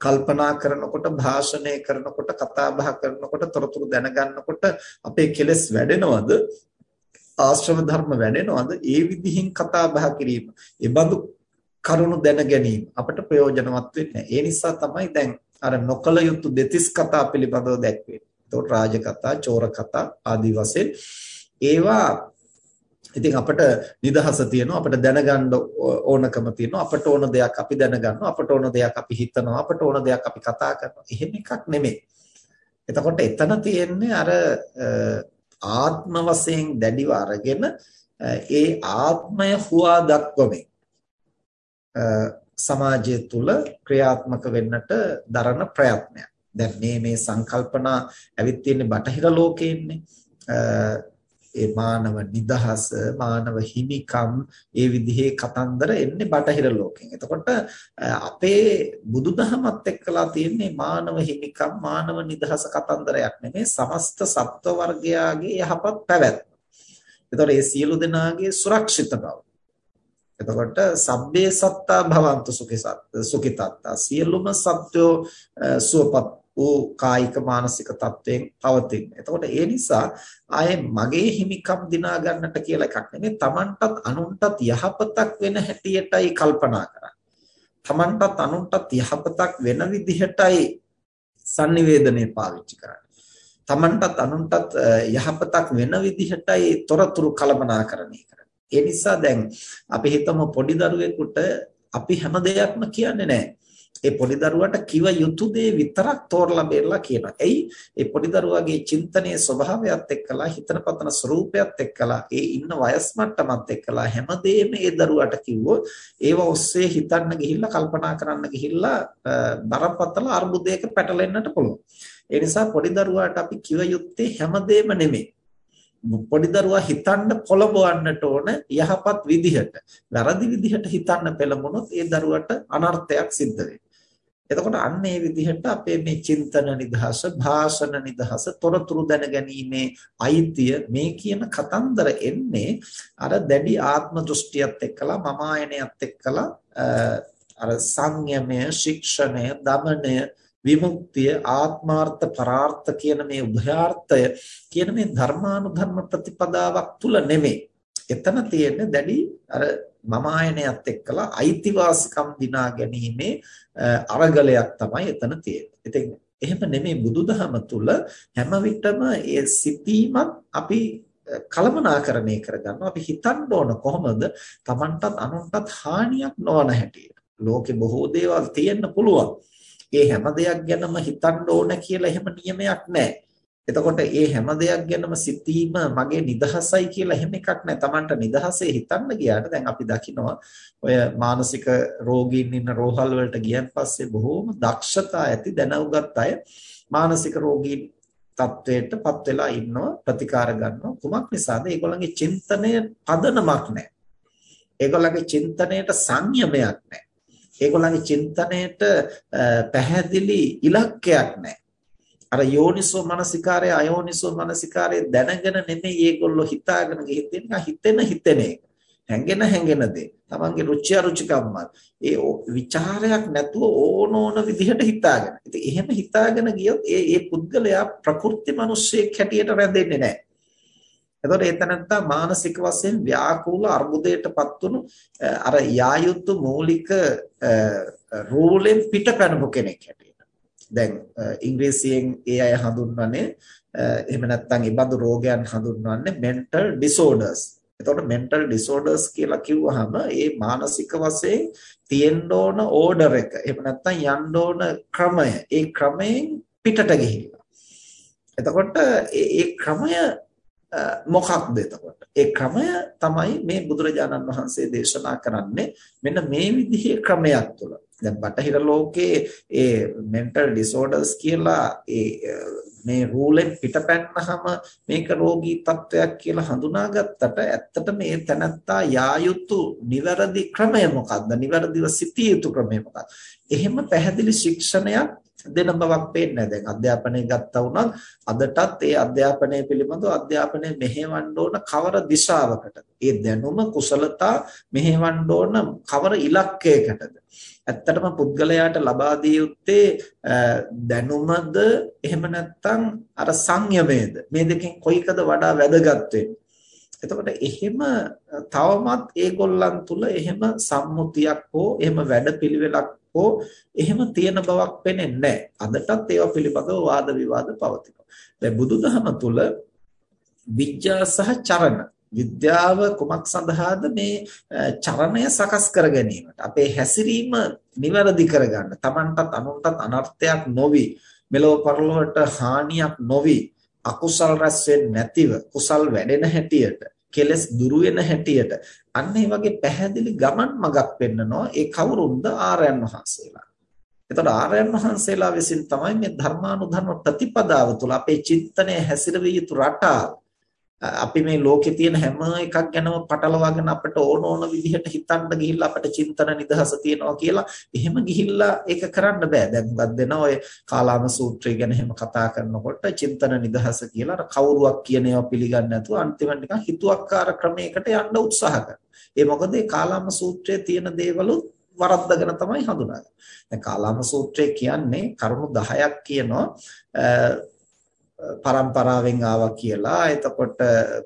කල්පනා කරනකොට භාෂණය කරනකොට කතා බහ කරනකොට තොරතුරු දැනගන්නකොට අපේ කෙලෙස් වැඩෙනවද? ආශ්‍රව ධර්ම වැඩෙනවද? ඒ විදිහින් කතා බහ කිරීම ඒ බඳු කරුණු දැන ගැනීම අපට ප්‍රයෝජනවත් වෙන්නේ ඒ නිසා තමයි දැන් අර නොකල යුතු දෙතිස් කතා පිළිබඳව දැක්වේ. එතකොට රාජ කතා, චෝර කතා ආදී වශයෙන් ඒවා ඉතින් අපිට නිදහස තියෙනවා අපිට දැනගන්න ඕනකම තියෙනවා අපට ඕන දෙයක් අපි දැනගන්නවා අපට ඕන දෙයක් අපි හිතනවා අපට ඕන දෙයක් අපි කතා කරනවා එහෙම එකක් නෙමෙයි. එතකොට එතන තියෙන්නේ අර ආත්ම වශයෙන් දැඩිව අරගෙන ඒ ආත්මය හුවා දක්වමින් සමාජය තුල ක්‍රියාත්මක වෙන්නට දරන ප්‍රයත්නයක්. දැන් මේ මේ සංකල්පනා ඇවිත් තියෙන්නේ බටහිර ලෝකෙන්නේ. ඒ මානව නිදහස, මානව හිමිකම්, ඒ විදිහේ කතන්දර එන්නේ බටහිර ලෝකෙන්. එතකොට අපේ බුදුදහමත් එක්කලා තියෙන්නේ මානව හිමිකම්, මානව නිදහස කතන්දරයක් නෙමෙයි, සමස්ත සත්ව වර්ගයාගේ යහපත් පැවැත්ම. එතකොට මේ සියලු දෙනාගේ සුරක්ෂිත බව එතකොට සබ්බේ සත්තා භවන්තු සුඛිතත්තා සියලුම සත්වෝ සුවපත් වූ කායික මානසික තත්වයෙන් පවතින. එතකොට ඒ නිසා ආයේ මගේ හිමිකම් දිනා ගන්නට කියලා එකක් නෙමෙයි. Tamanටත් අනුන්ටත් යහපතක් වෙන හැටියටයි කල්පනා කරන්නේ. Tamanටත් අනුන්ටත් යහපතක් වෙන විදිහටයි sannivedanaya පාවිච්චි කරන්නේ. Tamanටත් අනුන්ටත් යහපතක් වෙන විදිහටයි තොරතුරු කළමනාකරණය කරන්නේ. ඒ නිසා දැන් අපි හිතමු පොඩි දරුවෙකුට අපි හැම දෙයක්ම කියන්නේ නැහැ. ඒ පොඩි දරුවාට කිව යුතු දේ විතරක් තෝරලා බේරලා කියනවා. එයි ඒ පොඩි දරුවාගේ චින්තනයේ ස්වභාවයත් එක්කලා හිතන පතන ස්වરૂපයත් එක්කලා ඒ ඉන්න වයස් මට්ටමත් එක්කලා හැමදේම ඒ දරුවාට කිව්වොත් ඒව ඔස්සේ හිතන්න ගිහිල්ලා කල්පනා කරන්න ගිහිල්ලා බරපතල අර්බුදයක පැටලෙන්නට පුළුවන්. ඒ නිසා පොඩි දරුවාට අපි කිව යුත්තේ හැමදේම නෙමෙයි. පොඩි දරුවා හිතන්න පොළඹවන්නට ඕන යහපත් විදිහට. වැරදි විදිහට හිතන්න පෙළඹුණොත් ඒ දරුවට අනර්ථයක් සිද්ධ වෙනවා. එතකොට අන්න ඒ විදිහට අපේ මේ චින්තන නිදහස, භාෂණ නිදහස, තොරතුරු දැනගැනීමේ අයිතිය මේ කියන කතන්දර එන්නේ අර දැඩි ආත්ම දෘෂ්ටියත් එක්කලා මම ආයනයත් එක්කලා අර සංයමය, ශික්ෂණය, දමනය විමුක්තිය ආත්මාර්ථ පරාර්ථ කියන මේ උභයාර්ථය කියන මේ ධර්මානුධර්ම ප්‍රතිපදාවක් තුල නෙමෙයි. එතන තියෙන්නේ දැඩි අර මම ආයනයත් එක්කලා අයිතිවාසිකම් දිනා ගැනීමේ අරගලයක් තමයි එතන තියෙන්නේ. ඉතින් එහෙම නෙමෙයි බුදුදහම තුල හැම විටම ඒ සිටීමත් අපි කලමනාකරණය කරගන්නවා අපි හිතන්න ඕන කොහොමද Tamanටත් අනුන්ටත් හානියක් නොවන හැටියට ලෝකේ බොහෝ දේවල් තියෙන්න පුළුවන් ඒ හැම දෙයක් ගැනම හිතන්න ඕන කියලා එහෙම නියමයක් නැහැ එතකොට ඒ හැම දෙයක් ගැනම සිතීම මගේ නිදහසයි කියලා එහෙම එකක් නැහැ. Tamanට නිදහසේ හිතන්න ගියාට දැන් අපි දකිනවා ඔය මානසික රෝගීන් ඉන්න රෝහල් වලට ගියන් පස්සේ බොහෝම දක්ෂතා ඇති දැනුගත් අය මානසික රෝගීන් තත්වයටපත් වෙලා ඉන්නවා ප්‍රතිකාර ගන්නවා. කුමක් නිසාද? ඒගොල්ලන්ගේ චින්තනය පදනමක් නැහැ ඒගොල්ලන්ගේ චින්තනයට සංයමයක් නැහැ ඒගොල්ලන්ගේ චින්තනයට පැහැදිලි ඉලක්කයක් නැහැ. අර යෝනිසෝ මනසිකාරය අයෝනිසෝ මනසිකාරය දැනගෙන නෙමෙයි ඒගොල්ලෝ හිතාගෙන ගිහින් හිතෙන හිතෙන එක. හැංගෙන හැංගෙන දේ තමන්ගේ රුචි අරුචිකම්ම ඒ ਵਿਚාරයක් නැතුව ඕන ඕන විදිහට හිතාගෙන. ඉතින් එහෙම හිතාගෙන ගියොත් ඒ ඒ පුද්ගලයා ප්‍රකෘති මිනිස්සෙක් හැටියට රැඳෙන්නේ නැහැ. එතකොට ඒ තනත්තා මානසික වශයෙන් ව්‍යාකූල අර්බුදයටපත් වුණු අර යායුතු මූලික රූලෙන් පිටපැනපු කෙනෙක් හැටියට දැන් ඉංග්‍රීසියෙන් ඒ අය හඳුන්වන්නේ එහෙම නැත්නම් ඉබඳු රෝගයන් හඳුන්වන්නේ mental disorders එතකොට mental disorders කියලා කිව්වහම ඒ මානසික වශයෙන් තියෙන්න ඕන ඕඩර් එක. එහෙම නැත්නම් යන්න ඕන ක්‍රමය. ඒ ක්‍රමයෙන් පිටට ගිහිල්ලා. එතකොට ඒ ක්‍රමය මොකක්ද එතකොට? ඒ ක්‍රමය තමයි මේ බුදුරජාණන් වහන්සේ දේශනා කරන්නේ මෙන්න මේ විදිහේ ක්‍රමයක් තුළ. දැන් බටහිර ලෝකයේ ඒ mental disorders කියලා ඒ මේ රූලෙන් පිටපැන්නහම මේක රෝගී තත්වයක් කියලා හඳුනාගත්තට ඇත්තට මේ තැනත්තා යා යුතු නිවැරදි ක්‍රමය මොකක්ද? නිවැරදිව සිටිය යුතු ක්‍රමය මොකක්ද? එහෙම පැහැදිලි ශික්ෂණයක් දෙන බවක් පේන්නේ දැන් අධ්‍යාපනය ගත්තා වුණත් අදටත් ඒ අධ්‍යාපනය පිළිබඳව අධ්‍යාපනය මෙහෙවන්න ඕන කවර දිශාවකටද? ඒ දැනුම කුසලතා මෙහෙවන්න ඕන කවර ඉලක්කයකටද? ඇත්තටම පුද්ගලයාට ලබා දිය යුත්තේ දැනුමද එහෙම නැත්නම් අර සංයමයේද මේ දෙකෙන් කොයිකද වඩා වැදගත් එතකොට එහෙම තවමත් ඒගොල්ලන් තුල එහෙම සම්මුතියක් හෝ එහෙම වැඩපිළිවෙලක් හෝ එහෙම තියෙන බවක් පේන්නේ අදටත් ඒවා පිළිබඳව වාද විවාද පවතිනවා. දැන් බුදුදහම තුල විඥා සහ චරණ. විද්‍යාව කුමක් සඳහාද? මේ චරණය සකස් කර ගැනීමට. අපේ හැසිරීම નિවරදි කරගන්න. Tamanටත් අනුන්ටත් අනර්ථයක් නොවි. මෙලොව පරලොවට හානියක් නොවි. අකුසල් රැස් නැතිව කුසල් වැඩෙන හැටියට කෙලස් දුරු වෙන හැටියට අන්න ඒ වගේ පැහැදිලි ගමන් මගක් පෙන්නනවා ඒ කවුරුන්ද ආර්යයන් වහන්සේලා. එතකොට ආර්යයන් වහන්සේලා විසින් තමයි මේ ධර්මානුධර්ම ප්‍රතිපදාව තුළ අපේ චිත්තනය හැසිරවිය යුතු රටාව අපි මේ ලෝකේ තියෙන හැම එකක් ගැනම පටලවාගෙන අපිට ඕන ඕන විදිහට හිතන්න ගිහිල්ලා අපිට චින්තන නිදහස තියනවා කියලා එහෙම ගිහිල්ලා ඒක කරන්න බෑ. දැන් මොකක්ද දෙන ඔය කාලාම සූත්‍රය ගැන එහෙම කතා කරනකොට චින්තන නිදහස කියලා අර කවුරුවක් කියන ඒවා පිළිගන්නේ නැතුව අන්තිමට නිකන් හිතුවක්කාර ක්‍රමයකට යන්න උත්සාහ කරනවා. ඒ මොකද ඒ කාලාම සූත්‍රයේ තියෙන දේවලුත් වරද්දගෙන තමයි හඳුනාගන්නේ. දැන් කාලාම සූත්‍රය කියන්නේ කරුණු 10ක් කියනවා පරම්පරාවෙන් ආවා කියලා. එතකොට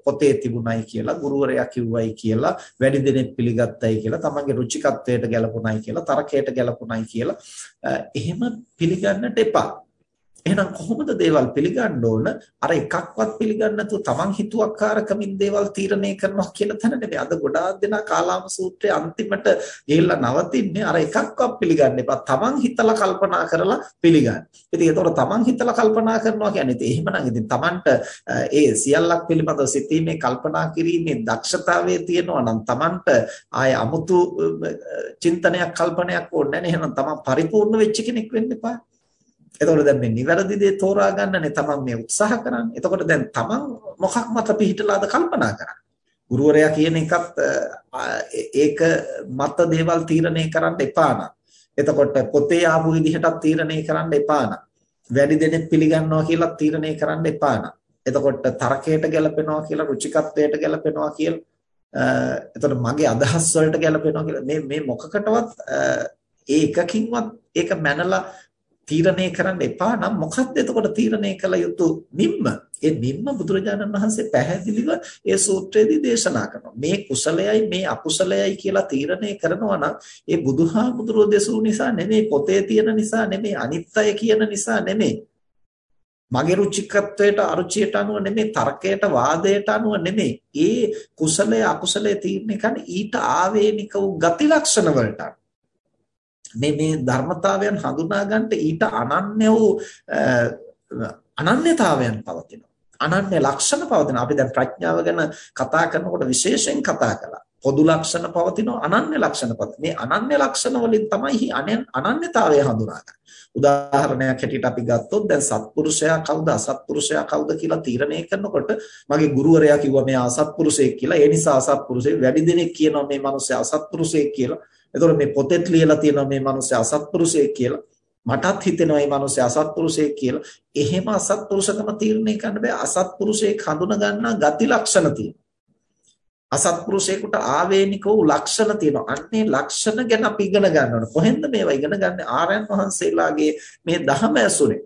පොතේ තිබුණයි කියලා ගුරුවරයා කිව්වයි කියලා වැඩි දෙනෙක් පිළිගත්තයි කියලා තමන්ගේ රුචිකත්වයට ගැලපුණයි කියලා තරකයට ගැලපුණයි කියලා එහෙම පිළිගන්නට එපා. එහෙනම් කොහොමද දේවල් පිළිගන්න ඕන? අර එකක්වත් පිළිගන්න නැතුව Taman හිතුවක්කාරකමින් දේවල් තීරණය කරනවා කියන තැන නෙමෙයි. අද ගොඩාක් දෙනා කාලාම සූත්‍රයේ අන්තිමට ගිහිල්ලා නවතින්නේ අර එකක්වත් පිළිගන්න එපා. Taman හිතලා කල්පනා කරලා පිළිගන්න. ඉතින් ඒතකොට Taman හිතලා කල්පනා කරනවා කියන්නේ ඉතින් එහෙමනම් ඉතින් Tamanට ඒ සියල්ලක් පිළිබඳව සිතීමේ කල්පනා කිරීමේ දක්ෂතාවය තියෙනවා නම් Tamanට ආය අමුතු චින්තනයක් කල්පනයක් ඕනේ නැහැ. එහෙනම් Taman පරිපූර්ණ වෙච්ච කෙනෙක් වෙන්න එපා. එතකොට දැන් මේ නිවැරදි දේ තෝරා ගන්නනේ තමන් මේ උත්සාහ කරන්නේ. එතකොට දැන් තමන් මොකක් මත පිහිටලාද කල්පනා කරන්නේ. ගුරුවරයා කියන එකත් ඒක මත දේවල් තීරණය කරන්න එපා නම්. එතකොට පොතේ ආපු විදිහටත් තීරණය කරන්න එපා නම්. වැඩි දෙනෙක් පිළිගන්නවා කියලා තීරණය කරන්න එපා නම්. එතකොට තරකයට ගැලපෙනවා කියලා රුචිකත්වයට ගැලපෙනවා කියලා එතකොට මගේ අදහස් වලට ගැලපෙනවා කියලා මේ මේ මොකකටවත් ඒ එකකින්වත් ඒක මැනලා තීරණය කරන්න එපා නම් මොකක්ද එතකොට තීරණය කළ යුතු නිම්ම? ඒ නිම්ම බුදුරජාණන් වහන්සේ පැහැදිලිව ඒ සූත්‍රයේදී දේශනා කරනවා. මේ කුසලයයි මේ අකුසලයයි කියලා තීරණය කරනවා නම් ඒ බුදුහාමුදුරෝ දෙසූ නිසා නෙමෙයි පොතේ තියෙන නිසා නෙමෙයි අනිත්‍යය කියන නිසා නෙමෙයි මගේ රුචිකත්වයට අරුචියට අනුව නෙමෙයි තර්කයට වාදයට අනුව නෙමෙයි. ඒ කුසලයේ අකුසලයේ තීරණය කරන්නේ ඊට ආවේනික වූ ගති ලක්ෂණ වලට. මේ මේ ධර්මතාවයන් හඳුනා ගන්නට ඊට අනන්‍ය වූ අනන්‍යතාවයන් පවතිනවා. අනන්‍ය ලක්ෂණ පවතිනවා. අපි දැන් ප්‍රඥාව ගැන කතා කරනකොට විශේෂයෙන් කතා කළා. පොදු ලක්ෂණ පවතිනවා අනන්‍ය ලක්ෂණ පවතින. මේ අනන්‍ය ලක්ෂණ වලින් තමයි අනන්‍යතාවය හඳුනාගන්නේ. උදාහරණයක් හැටියට අපි ගත්තොත් දැන් සත්පුරුෂයා කවුද අසත්පුරුෂයා කවුද කියලා තීරණය කරනකොට මගේ ගුරුවරයා කිව්වා මේ අසත්පුරුෂයෙක් කියලා. ඒ නිසා අසත්පුරුෂයෙක් වැඩි දෙනෙක් කියනවා මේ මිනිස්සයා අසත්පුරුෂයෙක් කියලා. එතකොට මේ පොතෙත් ලියලා තියෙනවා මේ මිනිස්සයා අසත්පුරුෂයෙක් කියලා. මටත් හිතෙනවා මේ මිනිස්සයා අසත්පුරුෂයෙක් කියලා. එහෙම අසත්පුරුෂකම තීරණය කරන්න බෑ. අසත්පුරුෂයෙක් හඳුනා ගන්නා ගති ලක්ෂණ තියෙනවා. අසත්පුරුෂයෙකුට ආවේනික වූ ලක්ෂණ තියෙනවා. අන්නේ ලක්ෂණ ගැන අපි ඉගෙන ගන්න ඕන. කොහෙන්ද මේවා ඉගෙන ගන්න? ආරයන් වහන්සේලාගේ මේ දහම ඇසුරේ.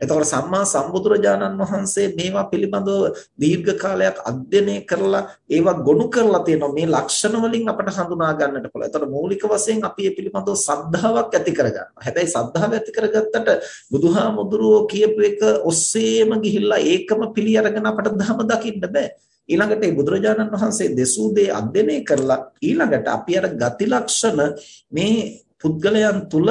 එතකොට සම්මා සම්බුදුරජාණන් වහන්සේ මේවා පිළිබඳව දීර්ඝ කාලයක් අධ්‍යයනය කරලා ඒවා ගොනු කරලා තියෙනවා මේ ලක්ෂණ වලින් අපට හඳුනා ගන්නට පුළුවන්. එතකොට මූලික වශයෙන් අපි මේ පිළිබඳව සද්ධාාවක් ඇති කරගන්නවා. හැබැයි සද්ධාව ඇති කරගත්තට බුදුහාමුදුරුවෝ කියපු එක ඔස්සේම ගිහිල්ලා ඒකම පිළි අරගෙන අපට ධම දකින්න බෑ. ඊළඟට මේ බුදුරජාණන් වහන්සේ දෙසූ දේ අධ්‍යයනය කරලා ඊළඟට අපි අර ගති ලක්ෂණ මේ පුද්ගලයන් තුල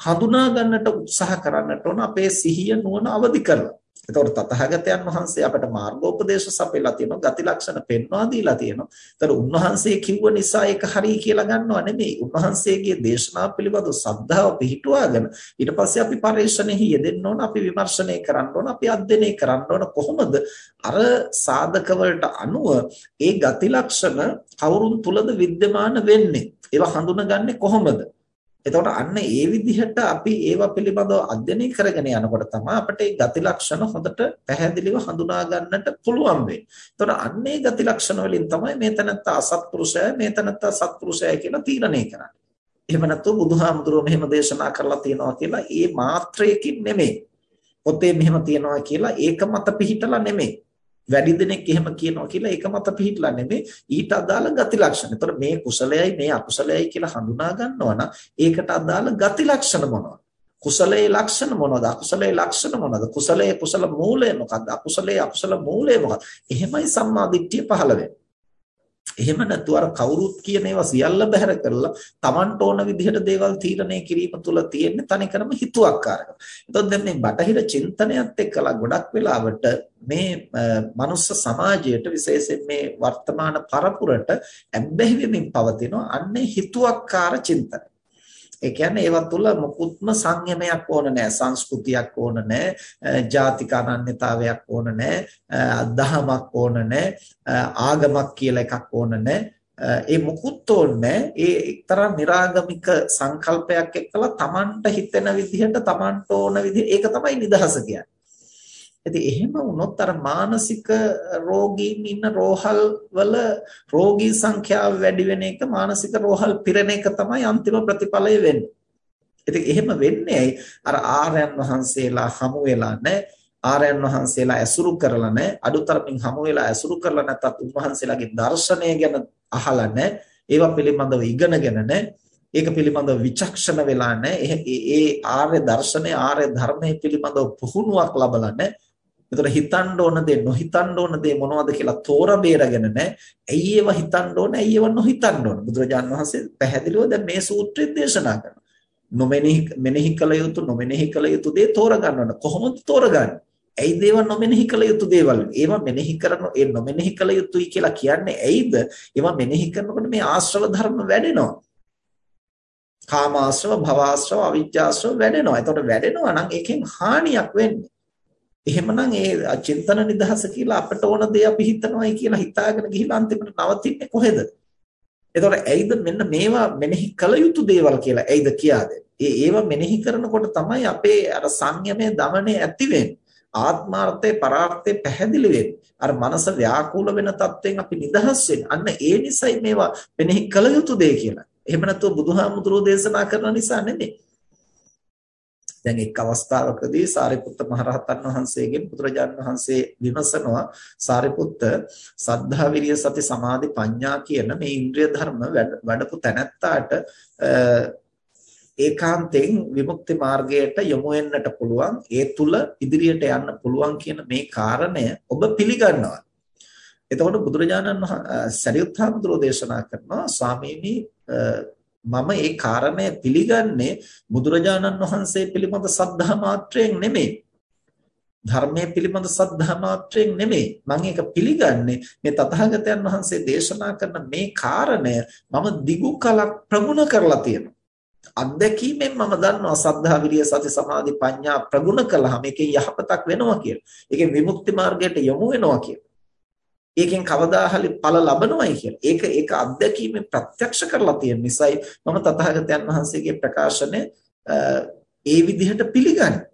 හඳුනා ගන්නට උත්සාහ කරන්නට ඕන අපේ සිහිය නුවණ අවදි කරලා. එතකොට තථාගතයන් වහන්සේ අපට මාර්ගෝපදේශ සපයලා තියෙනවා, ගති ලක්ෂණ පෙන්වා දීලා තියෙනවා. ඒතර උන්වහන්සේ කිව්ව නිසා ඒක හරි කියලා ගන්නව නෙමෙයි. උන්වහන්සේගේ දේශනා පිළිබඳව ශ්‍රද්ධාව පිහිටුවාගෙන ඊට පස්සේ අපි පරිශ්‍රණෙහි යෙදෙන්න ඕන, අපි විමර්ශනය කරන්න ඕන, අපි අධ්‍යයනය කරන්න ඕන කොහොමද අර සාධක අනුව ඒ ගති ලක්ෂණ කවුරුන් තුලද විද්‍යමාන වෙන්නේ? ඒවා හඳුනගන්නේ කොහොමද? එතකොට අන්න ඒ විදිහට අපි ඒවා පිළිබඳව අධ්‍යයනය කරගෙන යනකොට තමයි අපිට මේ ගති ලක්ෂණ හොඳට පැහැදිලිව හඳුනා ගන්නට පුළුවන් වෙන්නේ. එතකොට අන්න ඒ ගති ලක්ෂණ වලින් තමයි මේ තනත්ත අසත්පුරුෂය මේ තනත්ත සත්පුරුෂය කියලා තීරණය කරන්නේ. එහෙම නැත්නම් බුදුහාමුදුරුවෝ මෙහෙම දේශනා කරලා තියෙනවා කියලා ඒ මාත්‍රයකින් නෙමෙයි. පොතේ මෙහෙම තියෙනවා කියලා ඒක මත පිහිටලා නෙමෙයි. වැඩි දෙනෙක් එහෙම කියනවා කියලා ඒක මත පිළිట్లా නෙමෙයි ඊට අදාළ ගති ලක්ෂණ. ඒතර මේ කුසලයයි මේ අකුසලයයි කියලා හඳුනා ගන්නවා නම් ඒකට අදාළ ගති ලක්ෂණ මොනවද? කුසලයේ ලක්ෂණ මොනවද? අකුසලයේ ලක්ෂණ මොනවද? කුසලයේ කුසල මූලය මොකක්ද? අකුසලයේ අකුසල මූලය මොකක්ද? එහෙමයි සම්මා දිට්ඨිය පහළ වෙන්නේ. එහෙම නැතුව අර කවුරුත් කියන ඒවා සියල්ල බැහැර කරලා Tamanට ඕන විදිහට දේවල් තීරණය කිරීම තුළ තියෙන තනිකරම හිතුවක්කාරකම. එතකොට දැන් මේ බටහිර චින්තනයත් එක්කලා ගොඩක් වෙලාවට මේ මනුස්ස සමාජයට විශේෂයෙන් මේ වර්තමාන පරපුරට ඇබ්බැහි වෙමින් පවතින අන්නේ හිතුවක්කාර චින්තනය. ඒ කියන්නේ ඒවා තුල මොකුත්ම සංයමයක් ඕන නැහැ සංස්කෘතියක් ඕන නැහැ ජාතික අනන්‍යතාවයක් ඕන නැහැ දහමක් ඕන නැහැ ආගමක් කියලා එකක් ඕන නැහැ ඒ මුකුත් ඕනේ ඒ එක්තරා निराගමික සංකල්පයක් එක්කලා Tamanට හිතෙන විදිහට Tamanට ඕන විදිහ ඒක තමයි නිදහස කියන්නේ. ඉතින් එහෙම වුණොත් අර මානසික රෝගීන් ඉන්න රෝහල් වල රෝගී සංඛ්‍යාව වැඩි වෙන එක මානසික රෝහල් පිරෙන එක තමයි අන්තිම ප්‍රතිඵලය වෙන්නේ. ඉතින් එහෙම වෙන්නේ අර ආර්යයන් වහන්සේලා හමු වෙලා නැහැ. ආර්යයන් වහන්සේලා ඇසුරු කරලා නැහැ. අඩුතරමින් හමු වෙලා ඇසුරු කරලා නැත්නම් උන්වහන්සේලාගේ දර්ශනය ගැන අහලා නැහැ. ඒවා පිළිබඳව ඉගෙනගෙන නැහැ. ඒක පිළිබඳව විචක්ෂණ වෙලා නැහැ. ඒ ආර්ය දර්ශනය ආර්ය ධර්මයේ පිළිබඳව පුහුණුවක් ලබලා නැහැ. එතකොට හිතන්න ඕන දේ නොහිතන්න ඕන දේ මොනවද කියලා තෝර බේරගෙන නැහැ. ඇයි ඒව හිතන්න ඕන, ඇයි ඒව නොහිතන්න ඕන. බුදුරජාන් වහන්සේ පැහැදිලිව දැන් මේ සූත්‍රයෙන් දේශනා කරනවා. නොමෙනෙහි මෙනෙහි කළ යුතු නොමෙනෙහි කළ යුතු දේ තෝර ගන්න ඕන. කොහොමද තෝරගන්නේ? ඇයි දේවල් නොමෙනෙහි කළ යුතු දේවල්? ඒවා මෙනෙහි කරන ඒ නොමෙනෙහි කළ යුතුයි කියලා කියන්නේ ඇයිද? ඒවා මෙනෙහි කරනකොට මේ ආශ්‍රව ධර්ම වැඩෙනවා. කාමාශ්‍රව, භවආශ්‍රව, අවිජ්ජාශ්‍රව වැඩෙනවා. එතකොට වැඩෙනවා නම් ඒකෙන් හානියක් වෙන්නේ. එහෙමනම් ඒ චින්තන නිදහස කියලා අපට ඕන දේ අපි හිතනවායි කියලා හිතාගෙන ගිහිලා අන්තිමට නවතින්නේ කොහෙද? එතකොට ඇයිද මෙන්න මේවා මෙනෙහි කළ යුතු දේවල් කියලා ඇයිද කියාදේ? ඒ ඒවා මෙනෙහි කරනකොට තමයි අපේ අර සංයමයේ দমনය ඇති වෙන්නේ. ආත්මාර්ථේ පරාර්ථේ පැහැදිලි වෙන්නේ. අර මනස ව්‍යාකූල වෙන තත්ත්වෙන් අපි නිදහස් වෙන්නේ. අන්න ඒ නිසයි මේවා මෙනෙහි කළ යුතු දේ කියලා. එහෙම නැත්නම් බුදුහාමුදුරෝ දේශනා කරන නිසා නෙමෙයි. දැන් එක් අවස්ථාවකදී සාරිපුත්ත මහරහතන් වහන්සේගෙන් බුදුරජාණන් වහන්සේ විමසනවා සාරිපුත්ත සද්ධා විරිය සති සමාධි ප්‍රඥා කියන මේ ඉන්ද්‍රිය ධර්ම වඩපු තැනැත්තාට ඒකාන්තයෙන් විමුක්ති මාර්ගයට යොමු වෙන්නට පුළුවන් ඒ තුල ඉදිරියට යන්න පුළුවන් කියන මේ කාරණය ඔබ පිළිගන්නවා. එතකොට බුදුරජාණන් සරියුත් හාමුදුරෝ දේශනා කරනවා ස්වාමීනි මම ඒ කාරණය පිළිගන්නේ බුදුරජාණන් වහන්සේ පිළිබඳ සද්ධා මාත්‍රයෙන් නෙමෙයි ධර්මයේ පිළිබඳ සද්ධා මාත්‍රයෙන් නෙමෙයි මම ඒක පිළිගන්නේ මේ තථාගතයන් වහන්සේ දේශනා කරන මේ කාරණය මම දිගු කලක් ප්‍රගුණ කරලා තියෙනවා අත්දැකීමෙන් මම දන්නවා සද්ධා විරිය සති සමාධි ප්‍රඥා ප්‍රගුණ කළාම ඒකේ යහපතක් වෙනවා කියලා. ඒකෙන් විමුක්ති මාර්ගයට යොමු වෙනවා කියලා. ඒකෙන් කවදා හරි ඵල ලබනවයි කියලා. ඒක ඒක අත්දැකීමෙන් ප්‍රත්‍යක්ෂ කරලා තියෙන නිසායි මම තථාගතයන් වහන්සේගේ ප්‍රකාශනය ඒ විදිහට පිළිගන්නේ.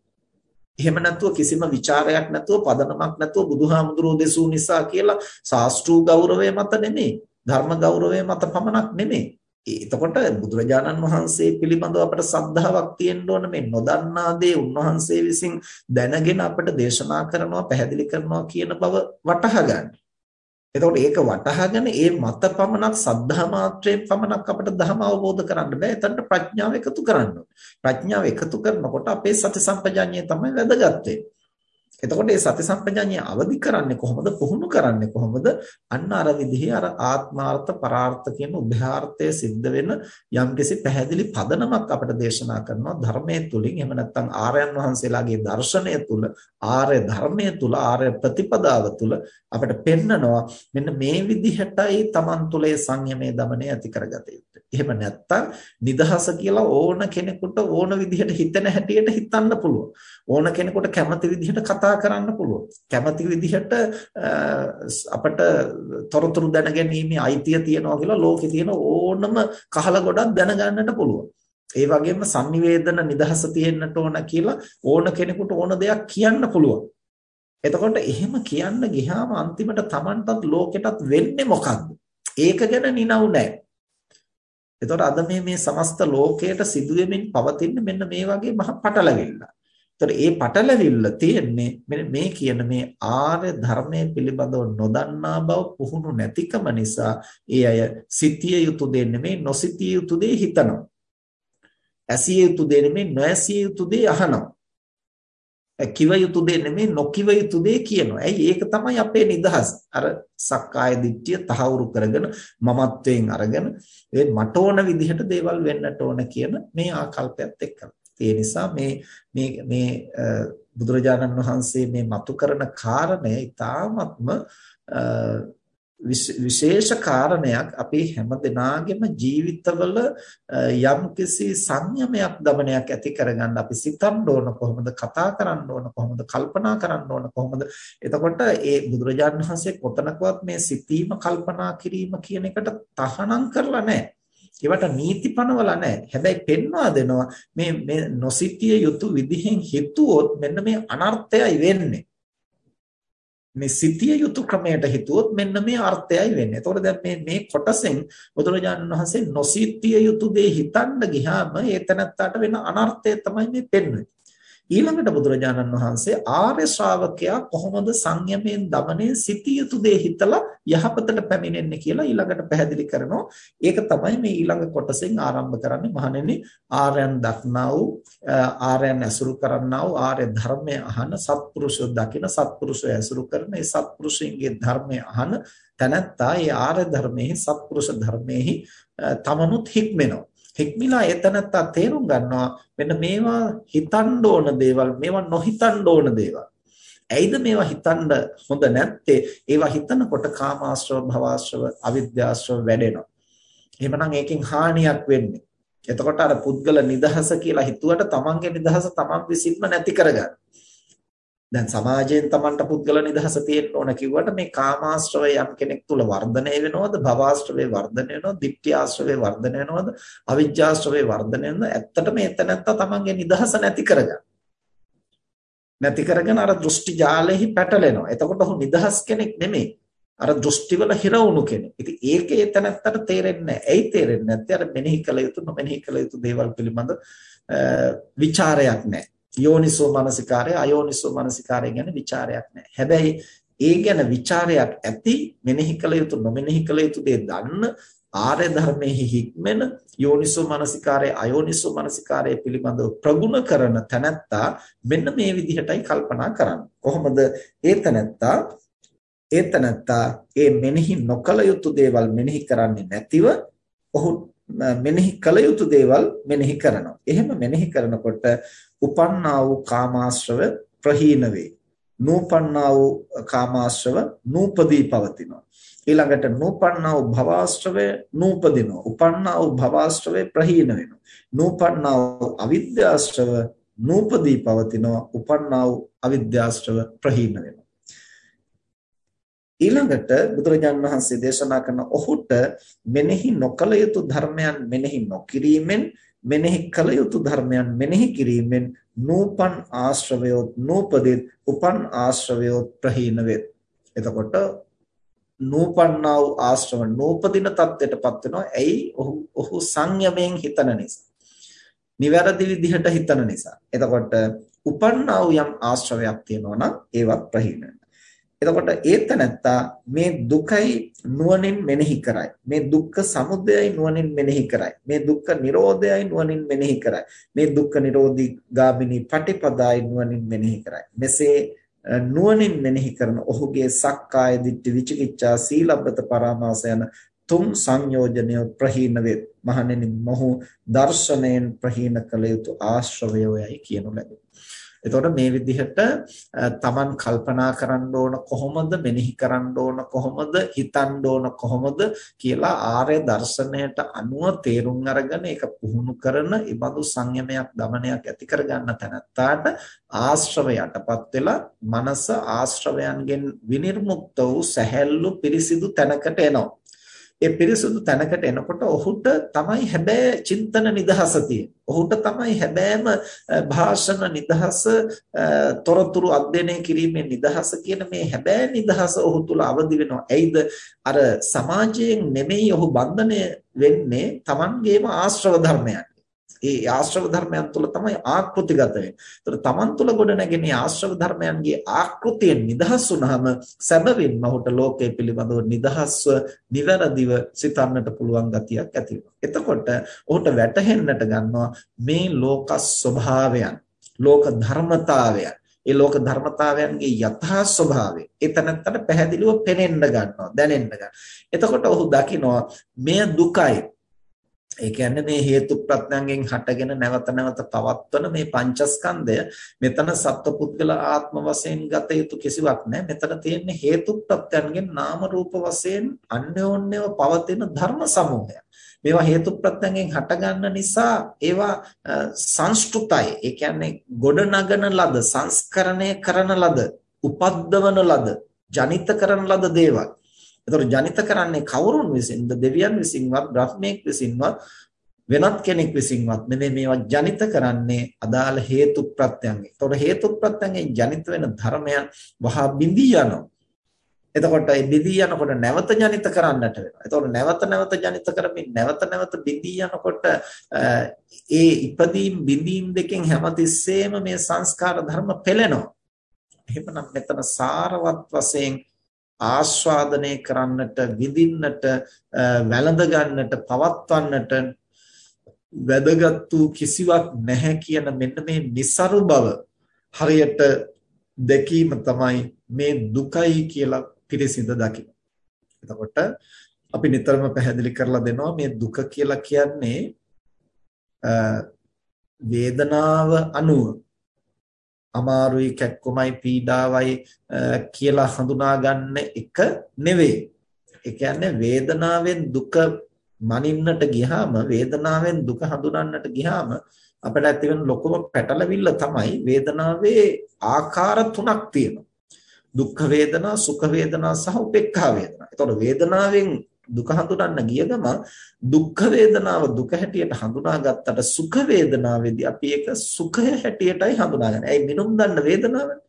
එහෙම නැතුව කිසිම ਵਿਚාරයක් නැතුව පදනමක් නැතුව බුදුහාමුදුරෝ දෙසූ නිසා කියලා ශාස්ත්‍රූ ගෞරවය මත නෙමෙයි ධර්ම ගෞරවය මත පමණක් නෙමෙයි එතකොට බුදුරජාණන් වහන්සේ පිළිබඳව අපට සද්ධාාවක් තියෙන්න ඕන මේ නොදන්නා දේ උන්වහන්සේ විසින් දැනගෙන අපට දේශනා කරනවා පැහැදිලි කරනවා කියන බව වටහා ගන්න. එතකොට ඒක වටහාගෙන ඒ මත පමණක් සද්ධා මාත්‍රයෙන් පමණක් අපිට ධර්ම අවබෝධ කරන්න බෑ. එතනට ප්‍රඥාව එකතු කරන්න ප්‍රඥාව එකතු කරනකොට අපේ සති සම්පජාඤ්ඤය තමයි වැදගත් එතකොට මේ සති සම්පජඤ්ඤය අවදි කරන්නේ කොහොමද? පුහුණු කරන්නේ කොහොමද? අන්න අර විදිහේ අර ආත්මාර්ථ පරාර්ථ කියන උභයාර්ථය සිද්ධ වෙන යම්කිසි පැහැදිලි පදනමක් අපට දේශනා කරනවා ධර්මයේ තුලින්. එහෙම නැත්නම් ආර්යයන් වහන්සේලාගේ දර්ශනය තුල, ආර්ය ධර්මයේ තුල, ආර්ය ප්‍රතිපදාව තුල අපට පෙන්නනවා මෙන්න මේ විදිහටයි Taman තුලේ සංයමයේ দমনය ඇති කරගත යුත්තේ. එහෙම නැත්නම් නිදහස කියලා ඕන කෙනෙකුට ඕන විදිහට හිතන හැටියට හිතන්න පුළුවන්. ඕන කෙනෙකුට කැමති විදිහට කතා කරන්න පුළුවන්. කැමති විදිහට අපට තොරතුරු දැනගැනීමේ අයිතිය තියනවා කියලා ලෝකේ තියෙන ඕනම කහල ගොඩක් දැනගන්නට පුළුවන්. ඒ වගේම sannivedana නිදහස තියෙන්නට ඕන කියලා ඕන කෙනෙකුට ඕන දෙයක් කියන්න පුළුවන්. එතකොට එහෙම කියන්න ගියාම අන්තිමට Tamanටත් ලෝකෙටත් වෙන්නේ මොකද්ද? ඒක ගැන නිනව් නැහැ. එතකොට අද මේ මේ සමස්ත ලෝකයට සිදුවෙමින් පවතින මෙන්න මේ වගේ මහ පටලවිල්ල. එතකොට මේ පටලවිල්ල තියෙන්නේ මෙන්න මේ කියන මේ ආර්ය ධර්මයේ පිළිබඳව නොදන්නා බව පුහුණු නැතිකම නිසා ඒ අය සිටිය යුතු දේ නෙමෙයි නොසිටිය යුතු දේ හිතනවා. ඇසිය යුතු දේ නෙමෙයි නොඇසිය යුතු දේ අහනවා. කිව යුතු දේ නෙමෙයි නොකිව යුතු දේ කියනවා. ඇයි ඒක තමයි අපේ නිදහස. අර සක්කාය දිට්ඨිය තහවුරු කරගෙන මමත්වයෙන් අරගෙන ඒ මට ඕන විදිහට දේවල් වෙන්නට ඕන කියන මේ ආකල්පයත් එක්කලා. ඒ නිසා මේ මේ මේ බුදුරජාණන් වහන්සේ මේ මතු කරන කාරණය ඊ타ත්ම විශේෂ කාරණයක් අපේ හැම දිනාගෙම ජීවිතවල යම්කිසි සංයමයක් දමනයක් ඇති කරගන්න අපි සිතන්න ඕන කොහොමද කතා කරන්න ඕන කොහොමද කල්පනා කරන්න ඕන කොහොමද. එතකොට ඒ බුදුරජාණන් වහන්සේ කොතනකවත් මේ සිතීම කල්පනා කිරීම කියන එකට තහනම් කරලා නැහැ. ඒවට නීති පනවලා නැහැ. හැබැයි පෙන්වා දෙනවා මේ මේ නොසිතිය යුතු විදිහෙන් හිතුවොත් මෙන්න මේ අනර්ථයයි වෙන්නේ. මේ සිටිය යුතු ක්‍රමයට හිතුවොත් මෙන්න මේ අර්ථයයි වෙන්නේ. එතකොට දැන් මේ මේ කොටසෙන් බුදුරජාණන් වහන්සේ නොසිටිය යුතු දේ හිතන්න ගියාම ඒ තැනත්තාට වෙන අනර්ථය තමයි මේ පෙන්වන්නේ. ඊළඟට බුදුරජාණන් වහන්සේ ආර්ය ශ්‍රාවකයා කොහොමද සංයමයෙන් দমনයෙන් සිටිය යුතු දේ හිතලා යහපතට පැමිණෙන්නේ කියලා ඊළඟට පැහැදිලි කරනවා. ඒක තමයි මේ ඊළඟ කොටසෙන් ආරම්භ කරන්නේ මහණෙනි ආර්යයන් දක්නා වූ ආර්යයන් ඇසුරු කරන්නා වූ ආර්ය ධර්මය අහන සත්පුරුෂය දකින සත්පුරුෂය ඇසුරු කරන ඒ සත්පුරුෂයන්ගේ ධර්මය අහන තැනැත්තා ඒ ආර්ය ධර්මයේ සත්පුරුෂ ධර්මයේ තමනුත් හික්මෙනවා. හික්මිලා එතනත්තා තේරුම් ගන්නවා මෙන්න මේවා හිතන්න ඕන දේවල් මේවා නොහිතන්න ඕන දේවල්. ඇයිද මේවා හිතන්න හොඳ නැත්තේ? ඒවා හිතනකොට කාමාශ්‍රව, භවශ්‍රව, අවිද්‍යාශ්‍රව වැඩෙනවා. එහෙමනම් ඒකෙන් හානියක් වෙන්නේ. එතකොට අර පුද්ගල නිදහස කියලා හිතුවට තමන්ගේ නිදහස තමන් විසින්ම නැති කරගන්න. දැන් සමාජයෙන් Tamanට පුද්ගල නිදහස තියෙන්න ඕන කිව්වට මේ කාමාශ්‍රවය යම් කෙනෙක් තුල වර්ධනය වෙනවද භවආශ්‍රවේ වර්ධනය වෙනවද ditthිආශ්‍රවේ වර්ධනය වෙනවද අවිජ්ජාශ්‍රවේ වර්ධනය වෙනවද ඇත්තටම එතනත්ත Tamanගේ නිදහස නැති කරගන්න නැති කරගෙන අර දෘෂ්ටි ජාලෙහි පැටලෙනවා එතකොට ඔහු නිදහස් කෙනෙක් නෙමෙයි අර දෘෂ්ටිවල හිර වුණු කෙනෙක්. ඉතින් ඒකේ එතනත්තට තේරෙන්නේ නැහැ. ඇයි තේරෙන්නේ නැත්තේ? අර මෙනෙහි කළ යුතු නොමෙනෙහි කළ යුතු දේවල් පිළිබඳ විචාරයක් නැහැ. යෝනිසෝ මනසිකාරය අයෝනිසෝ මනසිකාරය ගැන ਵਿਚාරයක් නැහැ. හැබැයි ඒ ගැන ਵਿਚාරයක් ඇති මෙනෙහි කළ යුතු නොමෙනෙහි කළ යුතු දේ දන්න ආර්ය ධර්මයේ හික්මෙන යෝනිසෝ මනසිකාරය අයෝනිසෝ මනසිකාරය පිළිබඳව ප්‍රගුණ කරන තැනැත්තා මෙන්න මේ විදිහටයි කල්පනා කරන්නේ. කොහොමද ඒ තැනැත්තා ඒ තැනැත්තා ඒ මෙනෙහි නොකළ යුතු දේවල් මෙනෙහි කරන්නේ නැතිව ඔහු මෙනෙහි කළ යුතු දේවල් මෙනෙහි කරනවා. එහෙම මෙනෙහි කරනකොට උපන්නා වූ කාමාශ්‍රව ප්‍රහීන වේ. නූපන්නා වූ කාමාශ්‍රව නූපදී පවතිනවා. ඊළඟට නූපන්නා වූ භවආශ්‍රවය නූපදිනවා. උපන්නා වූ භවආශ්‍රවය ප්‍රහීන වෙනවා. නූපන්නා වූ අවිද්‍යාශ්‍රව නූපදී පවතිනවා. උපන්නා වූ අවිද්‍යාශ්‍රව ප්‍රහීන වෙනවා. ඊළඟට බුදුරජාන් වහන්සේ දේශනා කරන ඔහුට මෙනෙහි නොකල යුතු ධර්මයන් මෙනෙහි නොකිරීමෙන් මෙනෙහි කල යුතු ධර්මයන් මෙනෙහි කිරීමෙන් නූපන් ආශ්‍රවයොත් නූපදෙත් උපන් ආශ්‍රවයොත් ප්‍රහීන වෙත්. එතකොට නූපන්නා වූ ආශ්‍රව නූපදින தත්ත්වයටපත් වෙනවා. ඇයි? ඔහු ඔහු සංයමයෙන් හිතන නිසා. නිවැරදි විදිහට හිතන නිසා. එතකොට උපන්නා වූ යම් ආශ්‍රවයක් තියෙනවා නම් ඒවත් ප්‍රහීන එතකොට ඒත් නැත්තා මේ දුකයි නුවණින් මෙනෙහි කරයි. මේ දුක්ඛ සමුදයයි නුවණින් මෙනෙහි කරයි. මේ දුක්ඛ නිරෝධයයි නුවණින් මෙනෙහි කරයි. මේ දුක්ඛ නිරෝධී ගාමිනී පටිපදායි නුවණින් මෙනෙහි කරයි. මෙසේ නුවණින් මෙනෙහි කරන ඔහුගේ සක්කාය දිට්ඨි විචිකිච්ඡා සීලබ්බත පරාමාස යන තුන් සංයෝජනය ප්‍රහීන වේ. මහණෙනි මොහු දර්ශනයෙන් ප්‍රහීන කළ යුතු ආශ්‍රවයයි කියනු ලැබේ. එතකොට මේ විදිහට Taman කල්පනා කරන්න ඕන කොහොමද මෙනෙහි කරන්න ඕන කොහොමද හිතන්න ඕන කොහොමද කියලා ආර්ය දර්ශනයට අනුව තේරුම් අරගෙන ඒක පුහුණු කරන ඉබඳු සංයමයක් දමනයක් ඇති කරගන්න තැනත්තාට ආශ්‍රව යටපත් වෙලා මනස ආශ්‍රවයන්ගෙන් විනිර්මුක්ත වූ සැහැල්ලු පිරිසිදු තැනකට එනවා. ඒ පිරිසුදු තැනකට එනකොට ඔහුට තමයි හැබෑ චින්තන නිදහස ඔහුට තමයි හැබෑම භාෂණ නිදහස තොරතුරු අධ්‍යයනය කිරීමේ නිදහස කියන මේ හැබෑ නිදහස ඔහු තුල අවදි වෙනවා. එයිද අර සමාජයෙන් නෙමෙයි ඔහු බන්ධනය වෙන්නේ Tamanගේම ආශ්‍රව ධර්මයන්. ඒ ආශ්‍රව ධර්මයන් තුළ තමයි ආකෘතිගත වෙන්නේ. ඒතර තමන් තුළ ගොඩනැගෙන ආශ්‍රව ධර්මයන්ගේ ආකෘතියෙන් නිදහස් වුනහම සැබවින්ම ඔහුට ලෝකයේ පිළිබඳව නිදහස්ව නිවැරදිව සිතන්නට පුළුවන් ගතියක් ඇති එතකොට ඔහුට වැටහෙන්නට ගන්නවා මේ ලෝක ස්වභාවයන්, ලෝක ධර්මතාවයන් ඒ ලෝක ධර්මතාවයන්ගේ යථා ස්වභාවය එතනත්තට පැහැදිලිව පෙනෙන්න ගන්නවා දැනෙන්න ගන්නවා. එතකොට ඔහු දකිනවා මෙය දුකයි ඒ කියන්නේ මේ හේතු ප්‍රත්‍යයෙන් හටගෙන නැවත නැවත පවත්වන මේ පංචස්කන්ධය මෙතන සත්පුද්ගල ආත්ම වශයෙන් ගත යුතු කිසිවක් නැහැ. මෙතන තියෙන්නේ හේතු ප්‍රත්‍යයෙන් නාම රූප වශයෙන් අන්‍යෝන්‍යව පවතින ධර්ම සමූහය. මේවා හේතු ප්‍රත්‍යයෙන් හටගන්න නිසා ඒවා සංස්කෘතයි. ඒ කියන්නේ ගොඩනගන ලද, සංස්කරණය කරන ලද, උපද්දවන ලද, ජනිත කරන ලද දේවල්. එතකොට ජනිත කරන්නේ කවුරුන් විසින්ද? දෙවියන් විසින්වත්, බ්‍රහ්මයෙක් විසින්වත්, වෙනත් කෙනෙක් විසින්වත් නෙමෙයි මේවා ජනිත කරන්නේ අදාළ හේතු ප්‍රත්‍යයෙන්. එතකොට හේතු ප්‍රත්‍යයෙන් ජනිත වෙන ධර්මයන් වහා බිඳී යනවා. එතකොට මේ බිඳී යනකොට නැවත ජනිත කරන්නට වෙනවා. එතකොට නැවත නැවත ජනිත කරමින් නැවත නැවත බිඳී යනකොට ඒ ඉපදීම් බිඳීම් දෙකෙන් හැමතිස්සෙම මේ සංස්කාර ධර්ම පෙළෙනවා. එහෙමනම් මෙතන සාරවත් වශයෙන් ආස්වාදනය කරන්නට විඳින්නට වැළඳ ගන්නට පවත්වන්නට වැදගත් වූ කිසිවක් නැහැ කියන මෙන්න මේ નિસරු බව හරියට දැකීම තමයි මේ දුකයි කියලා පිරිසිඳ දකින්න. එතකොට අපි නිතරම පැහැදිලි කරලා දෙනවා මේ දුක කියලා කියන්නේ වේදනාව අනුව අමාරුයි කැක්කමයි පීඩාවයි කියලා හඳුනා ගන්න එක නෙවෙයි. ඒ කියන්නේ වේදනාවෙන් දුක මනින්නට ගියාම වේදනාවෙන් දුක හඳුනන්නට ගියාම අපිට ඇති වෙන ලොකුම පැටලවිල්ල තමයි වේදනාවේ ආකාර තුනක් තියෙනවා. දුක්ඛ වේදනා, සුඛ වේදනා සහ උපේක්ඛා වේදනා. ඒතකොට වේදනාවෙන් දුක හඳුනන්න ගිය ගමන් දුක්ඛ වේදනාව දුක හැටියට හඳුනාගත්තට සුඛ වේදනාවේදී අපි ඒක සුඛය හැටියටයි හඳුනාගන්නේ. ඇයි මිනුම් දන්න වේදනාවනේ.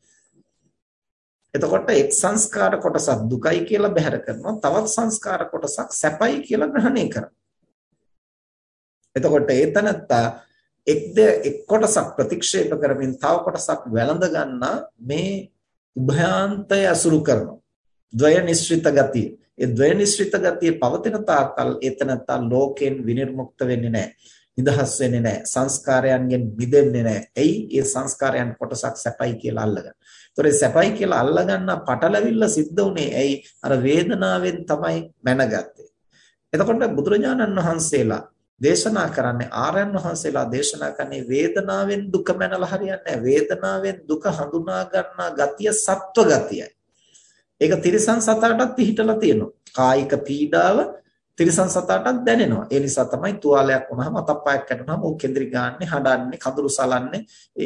එතකොට එක් සංස්කාර කොටසක් දුකයි කියලා බැහැර කරනවා තවත් සංස්කාර කොටසක් සැපයි කියලා ග්‍රහණය කරනවා. එතකොට ඒතනත්තා එක්ද එක් කොටසක් ප්‍රතික්ෂේප කරමින් තව කොටසක් වැළඳ ගන්නා මේ උභයාන්තය අසුරු කරනවා. ද්වය නිශ්චිත ගතිය. ඒ ද්වේනිශ්චිත ගතිය පවතින තාක්කල් එතනත්තා ලෝකෙන් විනිර්මුක්ත වෙන්නේ නැහැ. නිදහස් වෙන්නේ නැහැ. සංස්කාරයන්ගෙන් මිදෙන්නේ නැහැ. එයි ඒ සංස්කාරයන් කොටසක් සැපයි කියලා අල්ලගන්න. ඒතොර සැපයි කියලා අල්ලගන්න පටලවිල්ල සිද්ධ වුණේ ඇයි? අර වේදනාවෙන් තමයි මැනගත්තේ. එතකොට බුදුරජාණන් වහන්සේලා දේශනා කරන්නේ ආර්යයන් වහන්සේලා දේශනා කරන්නේ වේදනාවෙන් දුක මැනලා හරියන්නේ වේදනාවෙන් දුක හඳුනා ගන්නා ගතිය සත්ව ගතියයි. ඒක තිරිසන් සතාටත් පිහිටලා තියෙනවා. කායික පීඩාව තිරිසන් සතාටත් දැනෙනවා. ඒ නිසා තමයි තුවාලයක් වුණාම අතප්පයක් කැඩුනහම ඌ කෙන්ද්‍රි ගන්නනේ, හඬන්නේ, කඳුළු සලන්නේ.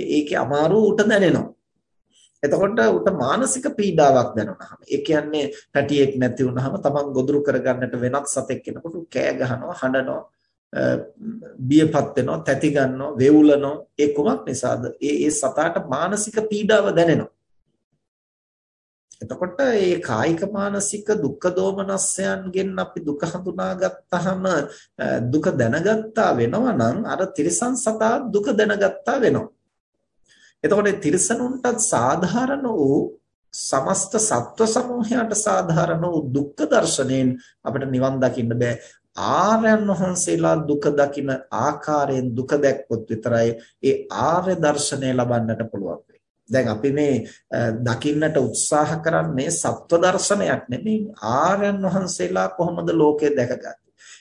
ඒකේ අමාරුව උට දැනෙනවා. එතකොට උට මානසික පීඩාවක් දැනුනහම ඒ කියන්නේ පැටියෙක් නැති වුනහම තමන් ගොදුරු කරගන්නට වෙනත් සතෙක් කෙනෙකුට කෑ ගහනවා හඬනවා බියපත් වෙනවා තැති ගන්නවා වේවුලනවා ඒ කුමක් නිසාද ඒ ඒ සතාට මානසික පීඩාව දැනෙනවා එතකොට මේ කායික මානසික දුක්ඛ දෝමනස්යන්ගෙන් අපි දුක හඳුනා ගත්තාම දුක දැනගත්තා වෙනවා නම් අර තිරිසන් සතා දුක දැනගත්තා වෙනවා. එතකොට තිරිසනුන්ටත් සාධාරණ වූ සමස්ත සත්ව සමූහයට සාධාරණ වූ දුක්ඛ දර්ශනයෙන් අපිට නිවන් දකින්න බෑ. ආර්යයන් වහන්සේලා දුක දකින ආකාරයෙන් දුක දැක්කොත් විතරයි ඒ ආර්ය දර්ශනය ලබන්නට පුළුවන්. දැන් අපි මේ දකින්නට උත්සාහ කරන්නේ සත්ව දර්ශනයක් නෙමෙයි ආර්යයන් වහන්සේලා කොහොමද ලෝකය දැකගත්තේ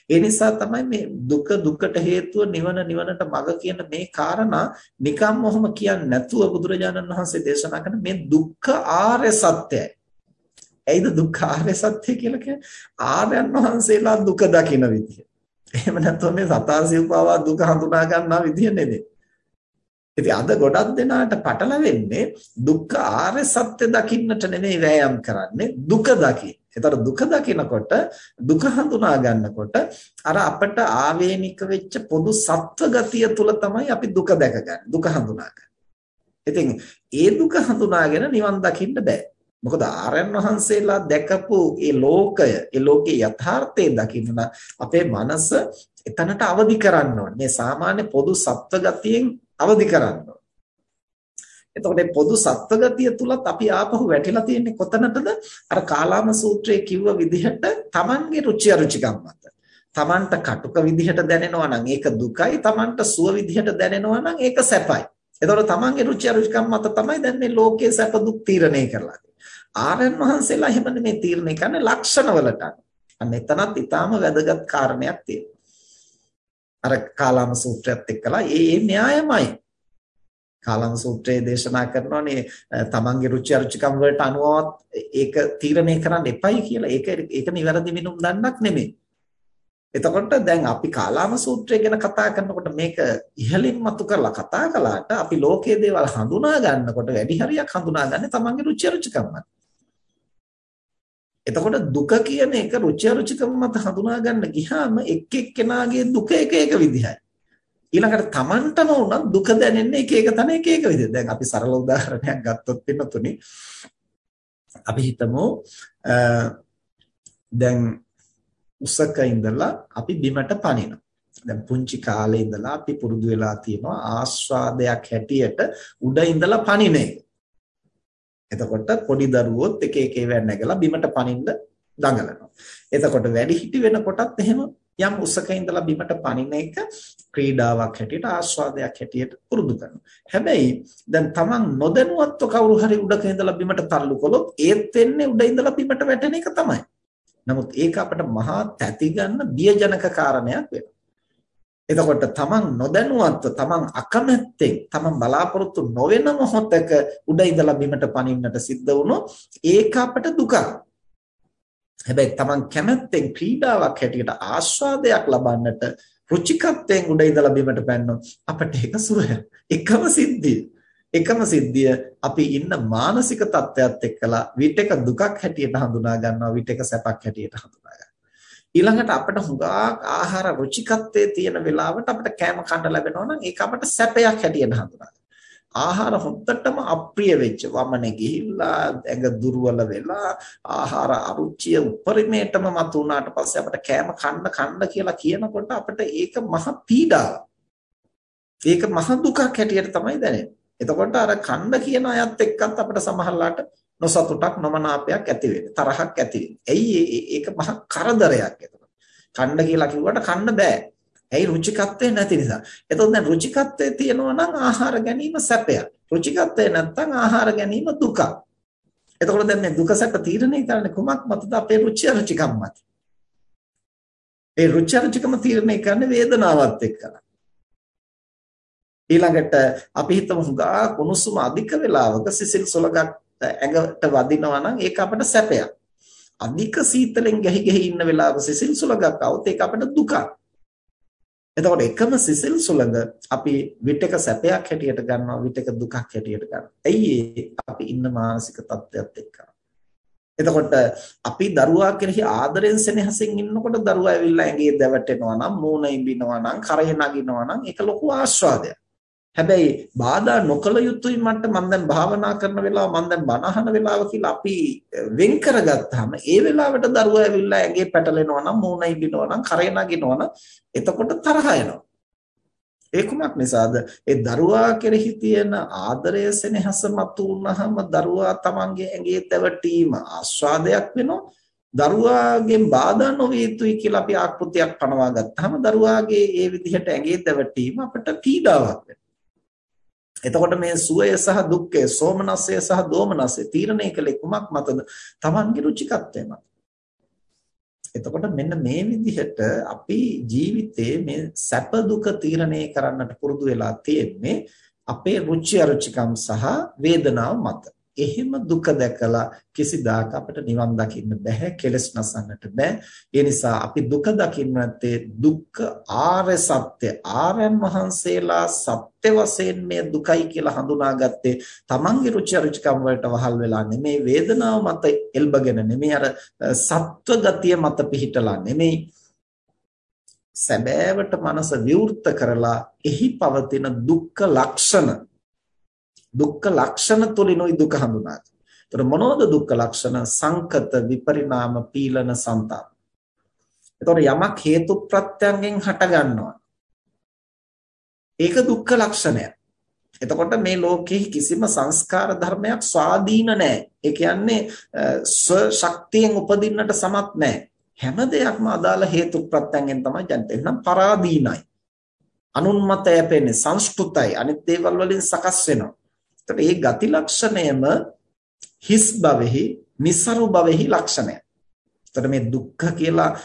ඒ නිසා තමයි මේ දුක දුකට හේතුව නිවන නිවනට මඟ කියන මේ කාරණා නිකම්ම ඔහොම කියන්නේ නැතුව බුදුරජාණන් වහන්සේ දේශනා කරන මේ දුක්ඛ ආර්ය සත්‍යයි ඇයිද දුක්ඛ ආර්ය සත්‍ය කියලා කියන්නේ? ආර්යයන් වහන්සේලා දුක දකින විදිය. එහෙම නැත්නම් මේ සතා සිව්පාවා දුක හඳුනා ගන්නා විදිය නෙමෙයි. ඉතින් අද ගොඩක් දෙනාට පටලවෙන්නේ දුක්ඛ ආර්ය සත්‍ය දකින්නට නෙමෙයි වෑයම් කරන්නේ දුක දකින්න. ඒතර දුක දකිනකොට දුක හඳුනා ගන්නකොට අර අපට ආවේනික වෙච්ච පොදු සත්ව ගතිය තුල තමයි අපි දුක දැකගන්නේ. දුක හඳුනාගන්නේ. ඉතින් ඒ දුක හඳුනාගෙන නිවන් දකින්න බෑ. මොකද ආරයන් වහන්සේලා දැකපු ඒ ලෝකය, ඒ ලෝකේ යථාර්ථය දකින්න අපේ මනස එතනට අවදි කරන්න ඕනේ. මේ සාමාන්‍ය පොදු සත්ව ගතියෙන් අවදි කරන්න ඕනේ. එතකොට පොදු සත්ව ගතිය තුලත් අපි ආපහු වැටිලා තියෙන්නේ කොතනටද? අර කාලාම සූත්‍රයේ කිව්ව විදිහට Tamanගේ රුචි අරුචිකම් මත. Tamanට කටුක විදිහට දැනෙනවා නම් ඒක දුකයි, Tamanට සුව විදිහට දැනෙනවා නම් ඒක සැපයි. එතකොට Tamanගේ රුචි අරුචිකම් මත තමයි දැන් මේ ලෝකයේ සැප දුක් තීරණය කරලා ආර්යයන් වහන්සේලා එහෙම නෙමෙයි තීරණය කරන්නේ ලක්ෂණවලට. අන්න එතනත් ඊටාම වැදගත් කාරණයක් තියෙනවා. අර කාලාම සූත්‍රයත් එක්කලා ඒ ඒ න්‍යායමයි. කාලාම සූත්‍රයේ දේශනා කරනවානේ තමන්ගේ රුචි අරුචිකම් වලට අනුවවත් ඒක තීරණය කරන්න එපයි කියලා. ඒක ඒක නිවැරදි මිනුම් දන්නක් නෙමෙයි. එතකොට දැන් අපි කාලාම සූත්‍රය ගැන කතා කරනකොට මේක ඉහලින් මතු කරලා කතා කළාට අපි ලෝකයේ දේවල් හඳුනා ගන්නකොට වැඩි හරියක් හඳුනාගන්නේ තමන්ගේ රුචි අරුචිකම් මත. එතකොට දුක කියන එක රුචි අරුචිකම මත හඳුනා ගන්න ගියාම එක් එක්කෙනාගේ දුක එක එක විදිහයි. ඊළඟට Tamanටම උනත් දුක දැනෙන්නේ එක එක තැන එක එක විදිහ. දැන් අපි සරල උදාහරණයක් ගත්තොත් වෙනතුනි අපි හිතමු දැන් උසක ඉඳලා අපි බිමට පනිනවා. දැන් පුංචි කාලේ ඉඳලා අපි පුරුදු වෙලා තියෙනවා ආස්වාදයක් හැටියට උඩ ඉඳලා පනින එක. එතකොට පොඩි දරුවොත් එක එක ඒවා නැගලා බිමට පනින්න දඟලනවා. එතකොට වැඩි හිටි වෙනකොටත් එහෙම යම් උසක ඉඳලා බිමට පනින එක ක්‍රීඩාවක් හැටියට ආස්වාදයක් හැටියට පුරුදු කරනවා. හැබැයි දැන් Taman නොදැනුවත්ව කවුරු හරි උඩක ඉඳලා බිමට තල්ලු කළොත් ඒත් වෙන්නේ උඩ ඉඳලා බිමට වැටෙන එක තමයි. නමුත් ඒක අපිට මහා තැති ගන්න බියජනක කාරණයක් වෙනවා. එතකොට තමන් නොදැනුවත්ව තමන් අකමැත්තෙන් තමන් බලාපොරොත්තු නොවන මොහොතක උඩ ඉඳලා බිමට පනින්නට සිද්ධ වුණොත් ඒක අපට දුකක්. හැබැයි තමන් කැමැත්තෙන් ක්‍රීඩාවක් හැටියට ආස්වාදයක් ලබන්නට රුචිකත්වයෙන් උඩ ඉඳලා බිමට පැන්නොත් අපට ඒක සුවය. එකම සිද්ධිය. එකම සිද්ධිය අපි ඉන්න මානසික තත්ත්වයක් එක්කලා විටක දුකක් හැටියට හඳුනා ගන්නවා විටක සැපක් හැටියට හඳුනා ගන්නවා. ඊළඟට අපිට හුඟක් ආහාර රුචිකත්වයේ තියෙන වෙලාවට අපිට කැම කන්න ලැබෙනවා නම් ඒක අපිට සැපයක් හැටියට හඳුනා ආහාර හොද්දටම අප්‍රිය වෙච්ච වමනේ ගිහිල්ලා ඇඟ දුර්වල වෙලා ආහාර අරුචිය උපරිමයටම මත උනාට පස්සේ අපිට කැම කන්න කන්න කියලා කියනකොට අපිට ඒක මහ පීඩාවක්. ඒක මහ දුකක් හැටියට තමයි දැනෙන්නේ. එතකොට අර කන්න කියන අයත් එක්කත් අපිට සමහරලාට නොසතුටක් නොමනාපයක් ඇති වෙන්නේ. තරහක් ඇති වෙන්නේ. ඇයි ඒක මහ කරදරයක් එතකොට. කන්න කියලා කිව්වට කන්න බෑ. ඇයි රුචිකත්වය නැති නිසා. එතකොට දැන් රුචිකත්වය තියෙනවා නම් ආහාර ගැනීම සැපයක්. රුචිකත්වය නැත්නම් ආහාර ගැනීම දුකක්. එතකොට දැන් මේ දුක සැප තීරණය කරන්නේ කුමක් මතද අපේ රුචි අරුචිකම් මත. ඒ රුචි අරුචිකම තීරණය කරන්නේ වේදනාවත් එක්කලා. ඊළඟට අපි හිතමු හුඟා කුණුසුම අධික වෙලාවක සිසිල් සොලගත් ඇඟට වදිනවා නම් ඒක අපට සැපයක්. අධික සීතලෙන් ගැහි ගැහි ඉන්න වෙලාවක සිසිල් සුලඟක් આવුත් ඒක අපට දුකක්. එතකොට එකම සිසිල් සුළඟ අපි විටක සැපයක් හැටියට ගන්නවා විටක දුකක් හැටියට ගන්නවා. ඇයි අපි ඉන්න මානසික තත්ත්වයක් එක්ක. එතකොට අපි දරුවා කෙරෙහි ආදරෙන් සෙනෙහසින් ඉන්නකොට දරුවා ඇවිල්ලා ඇඟේ දැවටෙනවා නම් මූණ ඉඹිනවා නම් කරේ නගිනවා නම් ඒක ලොකු ආස්වාදයක්. හැබැයි බාධා නොකළ යුතුයි මට මම දැන් භාවනා කරන වෙලාව මම දැන් බණ අහන වෙලාව කියලා අපි වෙන් කරගත්තාම ඒ වෙලාවට දරුවා ඇවිල්ලා ඇඟේ පැටලෙනවා නම් මූණ ඉබිනවා නම් කරේ නගිනවා නම් එතකොට තරහ එනවා. ඒ කුමක් නිසාද? ඒ දරුවා කෙරෙහි තියෙන ආදරය සෙනෙහස මතු වුනහම දරුවා තමන්ගේ ඇඟේ තැවටීම ආස්වාදයක් වෙනවා. දරුවාගෙන් බාධා නොවිය යුතුයි කියලා අපි ආකෘතියක් පනවා ගත්තාම දරුවාගේ ඒ විදිහට ඇඟේ තැවටීම අපට පීඩාවක් වෙනවා. එතකොට මේ සුවය සහ දුක්ඛය, සෝමනස්සය සහ දෝමනස්සය තීරණය කළේ කුමක් මතද? Tamange රුචිකත්වය මත. එතකොට මෙන්න මේ විදිහට අපි ජීවිතයේ මේ සැප දුක තීරණය කරන්නට පුරුදු වෙලා තියෙන්නේ අපේ රුචි අරුචිකම් සහ වේදනාව මත. එහෙම දුක දැකලා කිසිදාක අපිට නිවන් දකින්න බෑ කෙලස් නසන්නට බෑ ඒ නිසා අපි දුක දකින්න නැත්තේ දුක්ඛ ආර්ය සත්‍ය. ආර්යයන් වහන්සේලා සත්‍ය වශයෙන් මේ දුකයි කියලා හඳුනාගත්තේ තමන්ගේ රුචි අරුචිකම් වලට වහල් වෙලා නෙමේ වේදනාව මත එල්බගෙන නෙමේ අර සත්ව ගතිය මත පිහිටලා නෙමේ සැබෑවට මනස විවෘත කරලා එහි පවතින දුක්ඛ ලක්ෂණ දුක්ඛ ලක්ෂණ තුලිනුයි දුක හඳුනාගන්නේ. ඒතර මොනවද දුක්ඛ ලක්ෂණ? සංකත විපරිණාම පීලන සන්තාප. ඒතර යමක් හේතු ප්‍රත්‍යයෙන් හට ගන්නවා. ඒක දුක්ඛ ලක්ෂණයක්. එතකොට මේ ලෝකයේ කිසිම සංස්කාර ධර්මයක් ස්වාධීන නැහැ. ඒ කියන්නේ ස්ව ශක්තියෙන් උපදින්නට සමත් නැහැ. හැම දෙයක්ම අදාළ හේතු ප්‍රත්‍යයෙන් තමයි ජනිත වෙන්නේ. පරාදීනයි. අනුන් මත යැපෙන්නේ සංස්කෘතයි. අනිත් දේවල් වලින් සකස් වෙනවා. එතකොට මේ ගති ලක්ෂණයම හිස් භවෙහි, નિසරු භවෙහි ලක්ෂණය. එතකොට මේ දුක්ඛ කියලා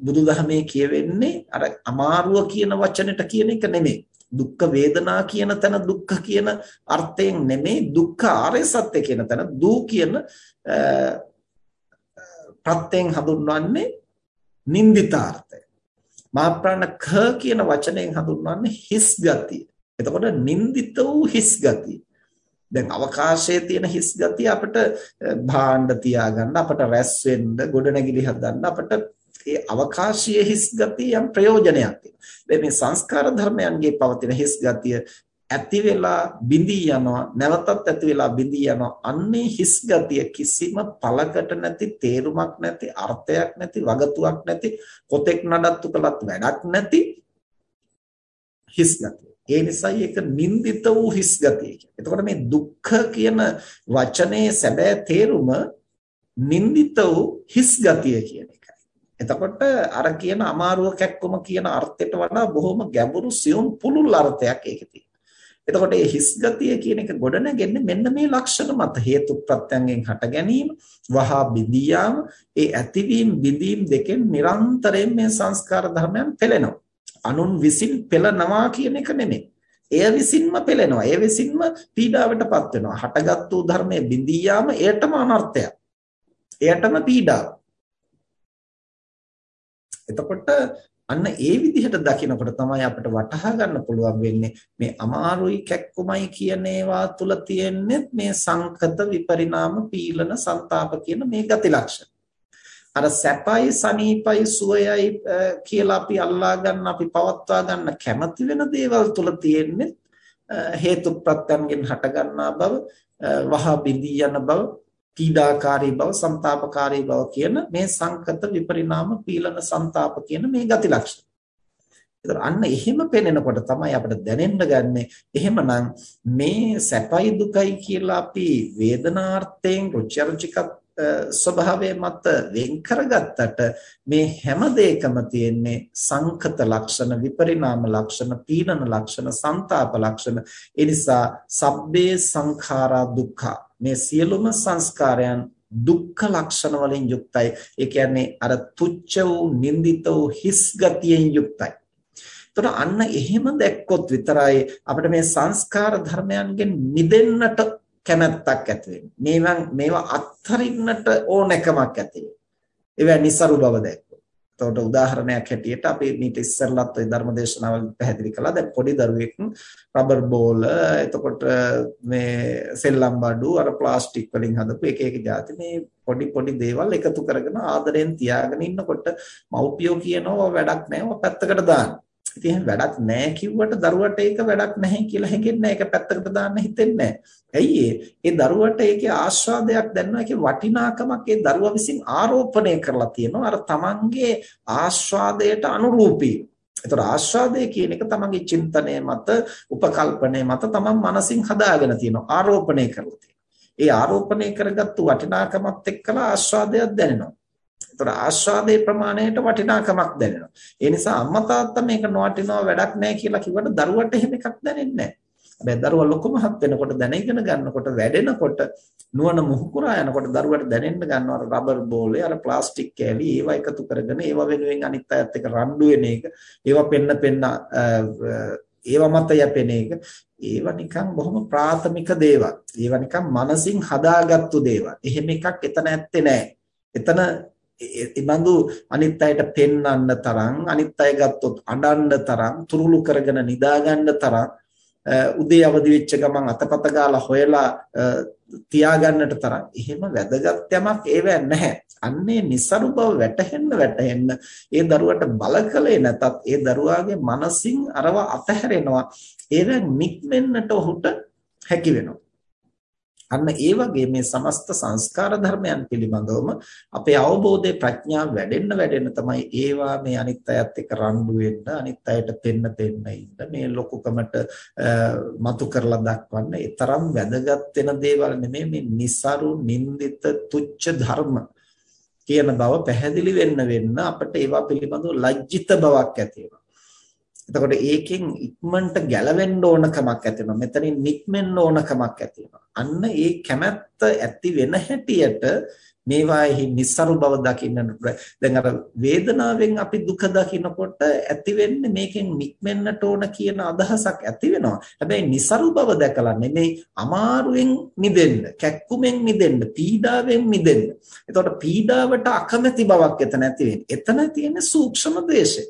බුදුදහමේ කියවෙන්නේ අර අමාරුව කියන වචනෙට කියන එක නෙමෙයි. දුක්ඛ වේදනා කියන තැන දුක්ඛ කියන අර්ථයෙන් නෙමෙයි දුක්ඛ ආර්ය සත්‍ය කියන තැන දූ කියන ප්‍රත්‍යයෙන් හඳුන්වන්නේ නින්දිතාර්ථය. මාප්‍රාණ ඛ කියන වචනයෙන් හඳුන්වන්නේ හිස් ගතිය. එතකොට නින්දිත වූ හිස් ගතිය. දැන් අවකාශයේ තියෙන හිස් ගතිය අපිට භාණ්ඩ තියාගන්න අපිට රැස් වෙන්න ගොඩනැගිලි හදන්න අපිට ඒ අවකාශීය හිස් ගතිය යම් ප්‍රයෝජනයක් තියෙනවා. මේ සංස්කාර ධර්මයන්ගේ පවතින හිස් ගතිය ඇති වෙලා බිඳී යනවා නැවතත් ඇති වෙලා බිඳී යනවා අන්නේ හිස් ගතිය කිසිම පළකට නැති තේරුමක් නැති අර්ථයක් නැති වගතුවක් නැති කොතෙක් නඩත්තු කළත් වැඩක් නැති හිස් ගතිය ඒ නිසායි ඒක නින්දිත වූ හිස් ගතිය කියන්නේ. එතකොට මේ දුක්ඛ කියන වචනේ සැබෑ තේරුම නින්දිත වූ හිස් ගතිය කියන එකයි. එතකොට අර කියන අමාරුව කැක්කම කියන අර්ථයට වඩා බොහොම ගැඹුරු සියුම් පුළුල් අර්ථයක් ඒකේ තියෙනවා. එතකොට මේ හිස් ගතිය කියන එක ගොඩනගන්නේ මෙන්න මේ ලක්ෂණ මත හේතු ප්‍රත්‍යයෙන් හට ගැනීම වහා බිඳියාම ඒ ඇතිවීම බිඳීම් දෙකෙන් නිරන්තරයෙන් මේ සංස්කාර ධර්මයන් පෙළෙනවා. අනුන් විසින් පෙළනවා කියන එක නෙමෙයි. එය විසින්ම පෙළෙනවා. එය විසින්ම පීඩාවටපත් වෙනවා. හටගත්තු ධර්මයේ බිඳී යාම එයටම අනර්ථයක්. එයටම පීඩාව. එතකොට අන්න ඒ විදිහට දකිනකොට තමයි අපිට වටහා ගන්න පුළුවන් වෙන්නේ මේ අමාරුයි කැක්කුමයි කියන ඒවා තුල තියෙන්නේ මේ සංකත විපරිණාම පීලන ਸੰతాප කියන මේ ගති ලක්ෂණ. අර සැපයි සනීපයි සුවයයි කියලා අපි අල්ලා ගන්න අපි පවත්වා ගන්න කැමති වෙන දේවල් තුල තියෙන්නේ හේතු ප්‍රත්‍යයෙන් හටගන්නා බව වහ බිඳී යන බව පීඩාකාරී බව ਸੰతాපකාරී බව කියන මේ සංකත විපරිණාම පීලන ਸੰతాප කියන මේ ගති ලක්ෂණ. ඒතර අන්න එහෙම පේනකොට තමයි අපිට දැනෙන්න ගන්නෙ එහෙමනම් මේ සැපයි දුකයි කියලා අපි වේදනාර්ථයෙන් රුචර්චිකත් ස්වභාවය මත වෙන් කරගත්තට මේ හැම දෙයකම තියෙන්නේ සංකත ලක්ෂණ විපරිණාම ලක්ෂණ පීඩන ලක්ෂණ ਸੰతాප ලක්ෂණ. ඒ නිසා සබ්බේ සංඛාරා දුක්ඛ. මේ සියලුම සංස්කාරයන් දුක්ඛ ලක්ෂණ වලින් යුක්තයි. ඒ කියන්නේ අර තුච්ච වූ නින්දිත වූ හිස් ගතියෙන් යුක්තයි. එතකොට අන්න එහෙම දැක්කොත් විතරයි අපිට මේ සංස්කාර ධර්මයන්ගෙන් මිදෙන්නට කැමැත්තක් ඇති මේවා මේවා අත්හරින්නට ඕනකමක් ඇති වෙනවා. ඒවා નિસරු බව දැක්කෝ. එතකොට උදාහරණයක් හැටියට අපි මේක ඉස්සෙල්ලත් ওই ධර්මදේශනාවල් පැහැදිලි කළා. දැන් පොඩි දරුවෙක් රබර් බෝල, එතකොට මේ සෙල්ලම් බඩු, අර ප්ලාස්ටික් වලින් හදපු එක එක જાති මේ පොඩි පොඩි දේවල් එකතු කරගෙන ආදරෙන් තියාගෙන ඉන්නකොට මව්පියෝ කියනවා වැඩක් නැහැ. ඔය පැත්තකට දාන්න. ඉතින් වැඩක් නැහැ කිව්වට දරුවට ඒක වැඩක් නැහැ කියලා හිතෙන්නේ ඒක පැත්තකට දාන්න හිතෙන්නේ ඇයි ඒ? දරුවට ඒකේ ආස්වාදයක් දැනනවා ඒකේ වටිනාකමක් ඒ දරුවා විසින් ආරෝපණය කරලා තියෙනවා. අර තමන්ගේ ආස්වාදයට අනුරූපී. ඒතර ආස්වාදය කියන එක තමන්ගේ චින්තනය මත උපකල්පනය මත තමන් මනසින් හදාගෙන තියෙනවා. ආරෝපණය කරලා තියෙනවා. ඒ ආරෝපණය කරගත්තු වටිනාකමත් එක්කලා ආස්වාදයක් දැනෙනවා. ඒතර ආස්වාදයේ ප්‍රමාණයට වටිනාකමක් දැනෙනවා. ඒ නිසා අම්මා තාත්තා මේක නොවටිනවා වැඩක් නැහැ කියලා කිව්වට දරුවට එහෙම එකක් දැනෙන්නේ නැහැ. හැබැයි දරුවා ලොකු මහත් වෙනකොට දැනගෙන ගන්නකොට වැඩෙනකොට නුවණ මුහුකුරා යනකොට දරුවට දැනෙන්න ගන්නවා රබර් බෝලේ අර ප්ලාස්ටික් කෑලි ඒවා එකතු කරගෙන ඒවා වෙනුවෙන් අනිත් අයත් එක්ක රණ්ඩු වෙන එක ඒවා පෙන්න පෙන්න ඒවා මත යැපෙන එක ඒවා නිකන් බොහොම ප්‍රාථමික දේවල්. ඒවා නිකන් මනසින් හදාගත්තු දේවල්. එහෙම එකක් එතන ඇත්තේ නැහැ. එතන ඉබඳු අනිත් අයට පෙන්වන්න තරම් අනිත් අය ගත්තොත් අඬන්න තරම් තුරුළු කරගෙන නිදා ගන්න තරම් උදේ අවදි වෙච්ච ගමන් අතපත ගාලා හොයලා තියාගන්නට තරම් එහෙම වැදගත් යමක් ඒව නැහැ. අන්නේ નિසරු බව වැටහෙන්න වැටහෙන්න ඒ දරුවට බල කලේ නැතත් ඒ දරුවාගේ මනසින් අරව අතහැරෙනවා. ඒව නික්මෙන්නට ඔහුට හැකි වෙනවා. අන්න ඒ වගේ මේ සමස්ත සංස්කාර ධර්මයන් පිළිබඳවම අපේ අවබෝධයේ ප්‍රඥාව වැඩෙන්න වැඩෙන්න තමයි ඒවා මේ අනිත් අයත් එක්ක රණ්ඩු වෙන්න අනිත් අයට පෙන්න පෙන්න ඉන්න. මේ ලොකුකමට මතු කරලා දක්වන්න ඒ තරම් වැදගත් වෙන දේවල් නෙමෙයි මේ નિසරු නින්දිත තුච්ච ධර්ම කියන බව පැහැදිලි වෙන්න වෙන්න අපිට ඒවා පිළිබඳව ලැජ්ජිත බවක් ඇති වෙනවා. එතකොට ඒකෙන් ඉක්මනට ගැලවෙන්න ඕන කමක් ඇති වෙනවා. මෙතනින් නික්මෙන්න ඕන කමක් ඇති වෙනවා. අන්න ඒ කැමැත්ත ඇති වෙන හැටියට මේවාෙහි નિસරු බව දකින්නට දැන් අර වේදනාවෙන් අපි දුක දකිනකොට ඇති වෙන්නේ මේකෙන් නික්මෙන්නට ඕන කියන අදහසක් ඇති වෙනවා. හැබැයි નિસරු බව දැකලා නෙමෙයි අමාරුවෙන් මිදෙන්න, කැක්කුමෙන් මිදෙන්න, පීඩාවෙන් මිදෙන්න. එතකොට පීඩාවට අකමැති බවක් එතන ඇති වෙන්නේ. එතන තියෙන සූක්ෂම දේශේ.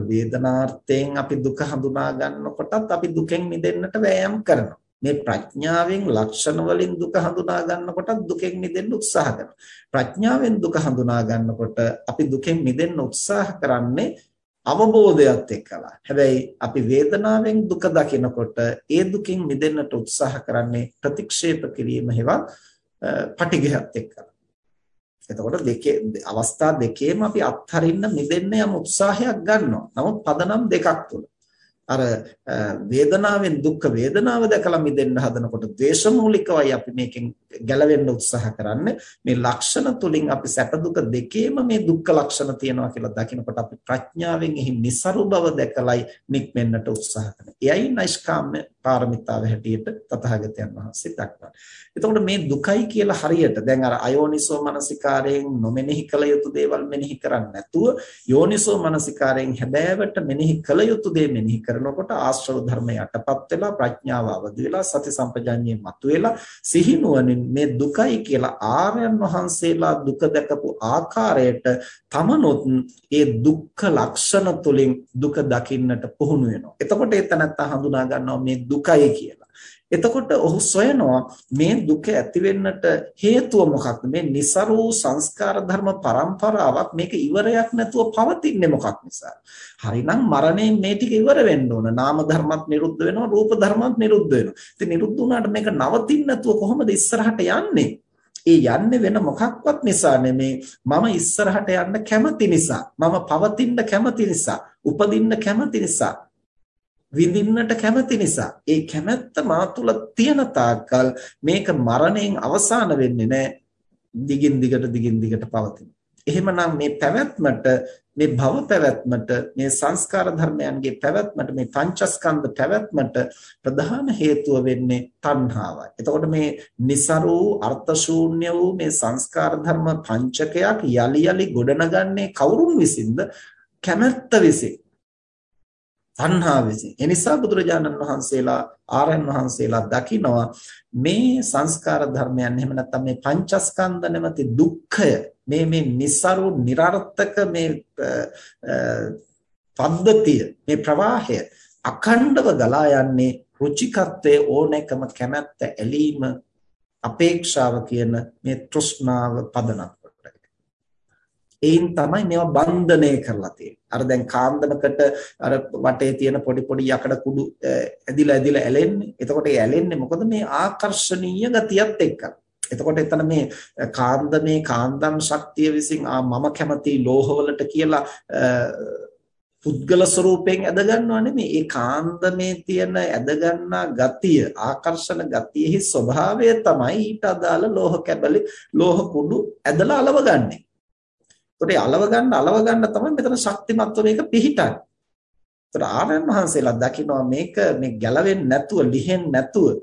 වේදනාර්ථයෙන් අපි දුක හඳුනා ගන්නකොටත් අපි දුකෙන් මිදෙන්නට වෑයම් කරනවා. මේ ප්‍රඥාවෙන් ලක්ෂණ වලින් දුක හඳුනා ගන්නකොටත් දුකෙන් මිදෙන්න උත්සාහ කරනවා. ප්‍රඥාවෙන් දුක හඳුනා ගන්නකොට අපි දුකෙන් මිදෙන්න උත්සාහ කරන්නේ අවබෝධයත් එක්කලා. හැබැයි අපි වේදනාවෙන් දුක දකිනකොට ඒ දුකින් මිදෙන්නට උත්සාහ කරන්නේ ප්‍රතික්ෂේප කිරීම හේවත් පටිඝයත් එක්කලා. එතකොට දෙකේ අවස්ථා දෙකේම අපි අත්හරින්න මිදෙන්න යම් උත්සාහයක් ගන්නවා. නමුත් පදනම් දෙකක් තුල. අර වේදනාවෙන් දුක් වේදනාව දැකලා මිදෙන්න හදනකොට ද්වේෂමූලිකවයි අපි මේකෙන් ගැලවෙන්න උත්සාහ කරන්නේ මේ ලක්ෂණ තුලින් අපි සැප දුක දෙකේම මේ දුක්ඛ ලක්ෂණ තියෙනවා කියලා දකිනකොට අපි ප්‍රඥාවෙන් එහි નિසරු බව දැකලයි නික්මෙන්නට උත්සාහ කරන්නේ. එයයි නෛෂ්කාම්‍ය පාරමිතාව හැටියට තථාගතයන් වහන්සේ දක්වනවා. එතකොට මේ දුකයි කියලා හරියට දැන් අර අයෝනිසෝ මනසිකාරයෙන් නොමෙනෙහි කළ යුතු දේවල් මෙනෙහි කරන්නේ නැතුව යෝනිසෝ මනසිකාරයෙන් හැබෑවට මෙනෙහි කළ යුතු දේ මෙනෙහි කරනකොට ආශ්‍රව ධර්ම යටපත් වෙලා ප්‍රඥාව අවදි වෙලා සති සම්පජාඤ්ඤේ මතුවෙලා සිහිනුවණින් මේ දුකයි කියලා ආර්යයන් වහන්සේලා දුක දැකපු ආකාරයට තමනොත් ඒ දුක්ඛ ලක්ෂණ තුලින් දුක දකින්නට පුහුණු වෙනවා. එතකොට ඒ තනත්ත හඳුනා ගන්නවා මේ දුකයි කියලා. එතකොට ඔහු සොයනවා මේ දුක ඇති වෙන්නට හේතුව මොකක්ද? මේ નિસරු සංස්කාර ධර්ම પરම්පරාවක් මේක ඉවරයක් නැතුව පවතින්නේ මොකක් නිසාද? හරිනම් මරණයෙන් මේ ටික ඉවර වෙන්න ඕන. නාම ධර්මත් නිරුද්ධ වෙනවා, රූප ධර්මත් නිරුද්ධ වෙනවා. ඉතින් නිරුද්ධ වුණාට මේක නවතින්න නැතුව කොහොමද ඉස්සරහට යන්නේ? ඒ යන්නේ වෙන මොකක්වත් නිසා නෙමේ මම ඉස්සරහට යන්න කැමති නිසා මම පවතින්න කැමති නිසා උපදින්න කැමති නිසා විඳින්නට කැමති නිසා ඒ කැමැත්ත මා තුළ තියෙන තාක්කල් මේක මරණයෙන් අවසාන වෙන්නේ නැහැ දිගින් දිගට දිගින් දිගට පවතින. එහෙමනම් මේ පැවැත්මට මේ භව පැවැත්මට මේ සංස්කාර ධර්මයන්ගේ පැවැත්මට මේ පංචස්කන්ධ පැවැත්මට ප්‍රධාන හේතුව වෙන්නේ තණ්හාවයි. එතකොට මේ નિසරු අර්ථ ශූන්‍ය වූ මේ සංස්කාර ධර්ම පංචකයක් යලි යලි ගොඩනගන්නේ කවුරුන් විසින්ද? කැමැත්ත විසින්. තණ්හාව විසින්. ඒ නිසා බුදුරජාණන් වහන්සේලා ආරයන් වහන්සේලා දකිනවා මේ සංස්කාර ධර්මයන් එහෙම නැත්නම් මේ පංචස්කන්ධ නැමැති දුක්ඛය මේ මේ નિસරු નિરර්ථක මේ පද්ධතිය මේ ප්‍රවාහය අඛණ්ඩව ගලා යන්නේ රුචිකත්වයේ ඕනෑකම කැමැත්ත ඇලීම අපේක්ෂාව කියන මේ තෘෂ්ණාව පදනම් එයින් තමයි මේවා බන්ධනය කරලා තියෙන්නේ. අර දැන් කාන්දමකට අර වටේ තියෙන පොඩි පොඩි යකඩ කුඩු ඇදිලා ඇදිලා ඇලෙන්නේ. එතකොට ඒ ඇලෙන්නේ මොකද මේ ආකර්ෂණීය ගතියත් එක්ක. එතකොට එතන මේ කාන්දමේ කාන්දම් ශක්තිය විසින් ආ මම කැමති ලෝහවලට කියලා පුද්ගල ස්වරූපයෙන් ඇද ගන්නව නෙමෙයි ඒ කාන්දමේ තියෙන ඇද ගන්නා ගතිය ආකර්ෂණ ගතියෙහි ස්වභාවය තමයි ඊට අදාළ ලෝහ කැබලි ලෝහ කුඩු ඇදලා අලව ගන්නේ ඒකට අලව ගන්න අලව ගන්න තමයි මෙතන ශක්තිමත්ව මේක පිහිටන්නේ. ඒකට ආරයන් වහන්සේලා දකිනවා මේක මේ ගැලවෙන්නේ නැතුව ලිහෙන්නේ නැතුව.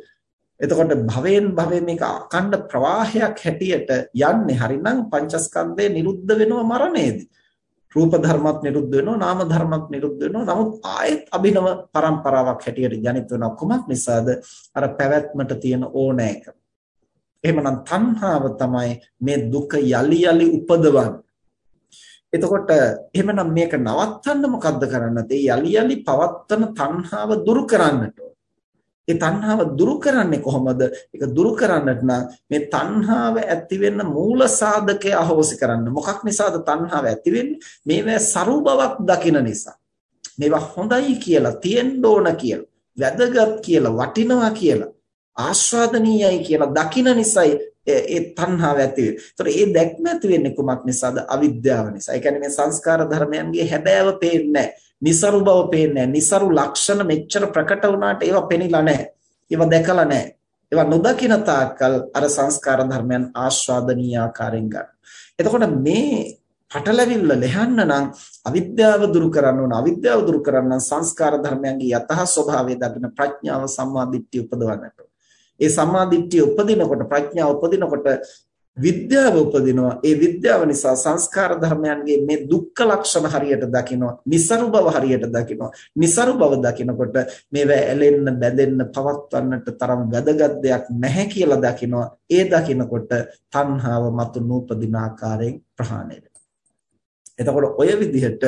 එතකොට භවෙන් භවෙ මේක අකණ්ඩ ප්‍රවාහයක් හැටියට යන්නේ හරිනම් පංචස්කන්ධය නිරුද්ධ වෙනවා මරණයේදී. රූප ධර්මත් නිරුද්ධ වෙනවා නාම ධර්මත් නිරුද්ධ වෙනවා. නමුත් ආයෙත් අභිනව પરම්පරාවක් හැටියට ජනිත වෙනවා කුමක් නිසාද? අර පැවැත්මට තියෙන ඕනෑකම. එහෙමනම් තණ්හාව තමයි මේ දුක යලි යලි උපදවන්නේ. එතකොට එහෙමනම් මේක නවත්තන්න මොකද්ද කරන්නද? ඒ යලි යලි පවත්තන තණ්හාව දුරු කරන්නට ඒ තණ්හාව දුරු කරන්නේ කොහොමද? ඒක දුරු කරන්නට නම් මේ තණ්හාව ඇති වෙන්න මූල සාධකය අහෝසි කරන්න. මොකක් නිසාද තණ්හාව ඇති වෙන්නේ? මේවා සරු බවක් දකින නිසා. මේවා හොඳයි කියලා, තියෙන්න ඕන කියලා, වැදගත් කියලා, වටිනවා කියලා, ආස්වාදනීයයි කියලා දකින නිසායි ඒ තණ්හාව ඇති වෙන්නේ. ඒතර ඒ දැක්ම ඇති වෙන්නේ කුමක් නිසාද? අවිද්‍යාව නිසා. ඒ කියන්නේ මේ සංස්කාර ධර්මයන්ගේ හැබෑව පේන්නේ නැහැ. નિසරු බව පේන්නේ නැහැ. નિසරු ලක්ෂණ මෙච්චර ප්‍රකට වුණාට ඒවා පෙනිලා නැහැ. ඒවා දැකලා නැහැ. ඒවා නොදකින තාක්කල් අර සංස්කාර ධර්මයන් ආස්වාදනීය ආකාරයෙන් ගන්න. එතකොට මේ පටලැවිල්ල ලෙහන්න නම් අවිද්‍යාව දුරු කරන්න ඕන අවිද්‍යාව දුරු කරන්න සංස්කාර ධර්මයන්ගේ යතහ ස්වභාවය දකින ප්‍රඥාව සම්මා දිට්ඨිය උපදවන්නට ඒ සම්මාදිට්ඨිය උපදිනකොට ප්‍රඥාව උපදිනකොට විද්‍යාව උපදිනවා. ඒ විද්‍යාව නිසා සංස්කාර ධර්මයන්ගේ මේ දුක්ඛ ලක්ෂණ හරියට දකිනවා. નિසරු බව හරියට දකිනවා. નિසරු බව දකිනකොට මේවා ඇලෙන්න බැඳෙන්න පවත්වන්නට තරම් වැදගත් දෙයක් නැහැ කියලා දකිනවා. ඒ දකිනකොට තණ්හාව මතු නූපදින ආකාරයෙන් ප්‍රහාණය එතකොට ඔය විදිහට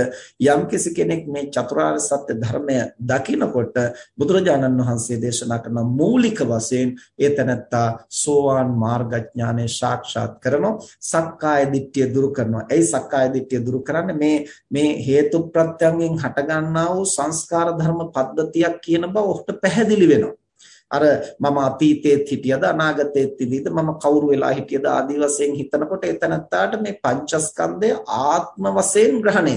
යම්කිසි කෙනෙක් මේ චතුරාර්ය සත්‍ය ධර්මය දකිනකොට බුදුරජාණන් වහන්සේ දේශනා කරන මූලික වශයෙන් ඒ තැනත්තා සෝවාන් මාර්ගඥානය සාක්ෂාත් කරනවා සක්කාය දිට්ඨිය දුරු කරනවා. ඒ සක්කාය දිට්ඨිය දුරු කරන්නේ මේ මේ හේතු ප්‍රත්‍යයෙන් හටගන්නා වූ සංස්කාර ධර්ම පද්ධතියක් කියන බව ඔහුට පැහැදිලි වෙනවා. අර මම අතීතයේත් හිටියද අනාගතයේත් ඉඳීද මම කවුරු වෙලා හිටියද ආදී වශයෙන් හිතනකොට එතනත්තාට මේ පංචස්කන්ධය ආත්ම වශයෙන් ග්‍රහණය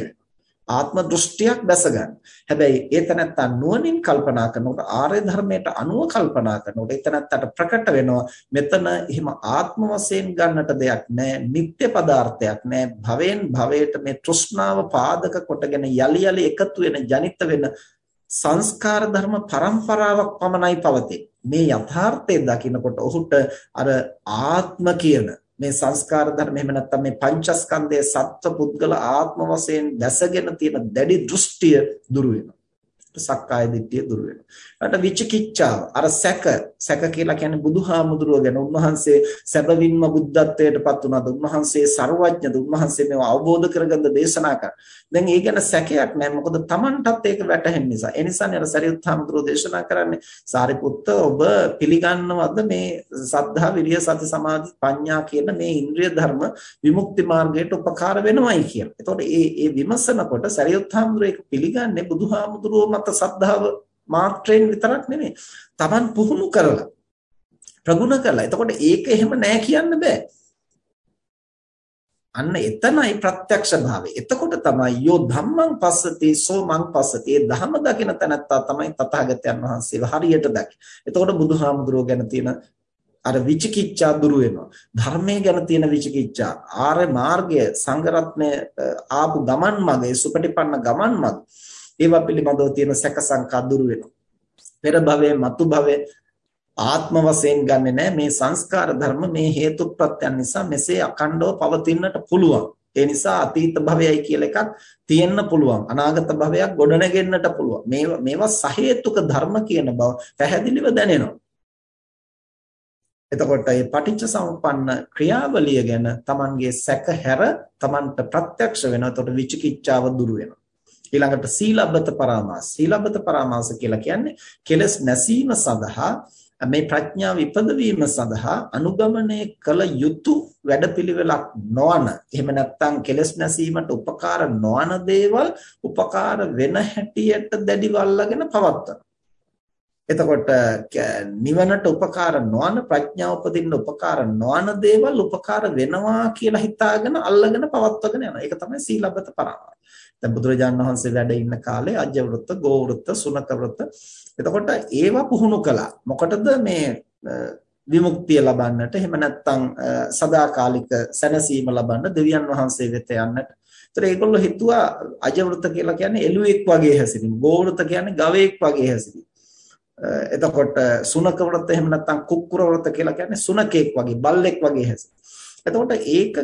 ආත්ම දෘෂ්ටියක් දැස ගන්න. හැබැයි ඒතනත්තා නුවණින් කල්පනා කරනකොට ආර්ය ධර්මයට අනුව කල්පනා කරනකොට ඒතනත්තාට ප්‍රකට වෙනවා මෙතන එහෙම ආත්ම වශයෙන් ගන්නට දෙයක් නැහැ. නිත්‍ය පදාර්ථයක් නැහැ. භවෙන් භවයට මේ තෘෂ්ණාව පාදක කොටගෙන යලි යලි එකතු වෙන ජනිත වෙන සංස්කාර ධර්ම પરම්පරාවක් පමණයි පවතින්නේ. මේ යථාර්ථය දකිනකොට ඔහුට අර ආත්ම කියන මේ සංස්කාර ධර්ම එහෙම නැත්නම් මේ පංචස්කන්ධයේ සත්ව පුද්ගල ආත්ම වශයෙන් දැසගෙන තියෙන දැඩි දෘෂ්ටිය දුරු වෙනවා. සක්කාය දිට්ඨිය දුර වෙනවා. ඊට විචිකිච්ඡාව අර සැක සැක කියලා කියන්නේ බුදුහාමුදුරුව ගැන උන්වහන්සේ සැබවින්ම බුද්ධත්වයට පත් වුණාද? උන්වහන්සේ ਸਰවඥද? උන්වහන්සේ මේව අවබෝධ කරගන්න දේශනා කරා. දැන් ඒ ගැන සැකයක් නැහැ. මොකද Tamanටත් ඒක වැටහෙන නිසා. ඒ නිසානේ අර සරියුත් හාමුදුරුව දේශනා කරන්නේ සාරිපුත්ත ඔබ පිළිගන්නවද මේ සද්ධා විරිය සති සමාධි ප්‍රඥා කියන මේ ඉන්ද්‍රිය ධර්ම විමුක්ති මාර්ගයට උපකාර වෙනවයි කියලා. එතකොට මේ මේ විමසනකොට සරියුත් හාමුදුරුව ඒක පිළිගන්නේ බුදුහාමුදුරුව මත සද්ධාව මාත්‍රයෙන් විතරක් නෙමෙයි. Taman පුහුණු කරලා ප්‍රගුණ කරලා. එතකොට ඒක එහෙම නෑ කියන්න බෑ. අන්න එතනයි ප්‍රත්‍යක්ෂ භාවය. එතකොට තමයි යෝ ධම්මං පස්සති සෝ මං පස්සති. ඒ ධම දකින තැනත්තා තමයි තථාගතයන් වහන්සේව හරියට දකි. එතකොට බුදුහාමුදුරුවෝ ගැන තියෙන අර විචිකිච්ඡා දුරු වෙනවා. ධර්මයේ ගැන තියෙන විචිකිච්ඡා, ආර්ය මාර්ගය, සංඝරත්නය ආපු ගමන් මඟ, සුපටිපන්න ගමන් මඟ ඒවා පිළිබඳව තියෙන සැක සංකා දුරු වෙනවා. පෙර භවයේ, මතු භවයේ ආත්ම වශයෙන් ගන්නෙ නෑ මේ සංස්කාර ධර්ම මේ හේතු ප්‍රත්‍යයන් නිසා මෙසේ අඛණ්ඩව පවතින්නට පුළුවන්. ඒ නිසා අතීත භවයයි කියලා එකක් තියෙන්න පුළුවන්. අනාගත භවයක් ගොඩනගෙන්නට පුළුවන්. මේවා මේවා සහේතුක ධර්ම කියන බව පැහැදිලිව දැනෙනවා. එතකොට මේ පටිච්ච සමුප්පන්න ක්‍රියාවලිය ගැන Tamanගේ සැක හැර Tamanට ප්‍රත්‍යක්ෂ වෙනවා. එතකොට විචිකිච්ඡාව දුරු වෙනවා. ඊළඟට සීලබ්බත පරාමාස. සීලබ්බත පරාමාස කියලා කියන්නේ කෙලස් නැසීම සඳහා මේ ප්‍රඥාව ඉපදවීම සඳහා අනුගමනය කළ යුතු වැඩපිළිවෙලක් නොවන එහෙම නැත්නම් කෙලස් නැසීමට උපකාර නොවන දේවල් උපකාර වෙන හැටියට දැඩිව අල්ලාගෙන පවත්වන එතකොට නිවනට උපකාර නොවන ප්‍රඥාව උපදින්න උපකාර නොවන දේවල් උපකාර වෙනවා කියලා හිතාගෙන අල්ලගෙන පවත්වගෙන යනවා. ඒක තමයි සීලබ්බත පරාමාස. දැන් බුදුරජාණන් වහන්සේ වැඩ ඉන්න කාලේ අජ්‍ය වෘත්ත, ගෝ වෘත්ත, සුනක වෘත්ත. එතකොට ඒවා පුහුණු කළා. මොකටද මේ විමුක්තිය ලබන්නට එහෙම නැත්නම් සදාකාලික සැනසීම ලබන්න දෙවියන් වහන්සේ වෙත යන්නට. ඒතර ඒගොල්ලෝ හිතුවා අජ වෘත්ත කියලා කියන්නේ එළුවෙක් වගේ හැසිරීම. ගෝ වෘත්ත කියන්නේ ගවයෙක් වගේ හැසිරීම. එතකොට සුනක වෘත්ත එහෙම නැත්නම් කුක්කුර වෘත්ත කියලා කියන්නේ සුනකෙක් වගේ බල්ලෙක් වගේ හැසිරීම. එතකොට ඒක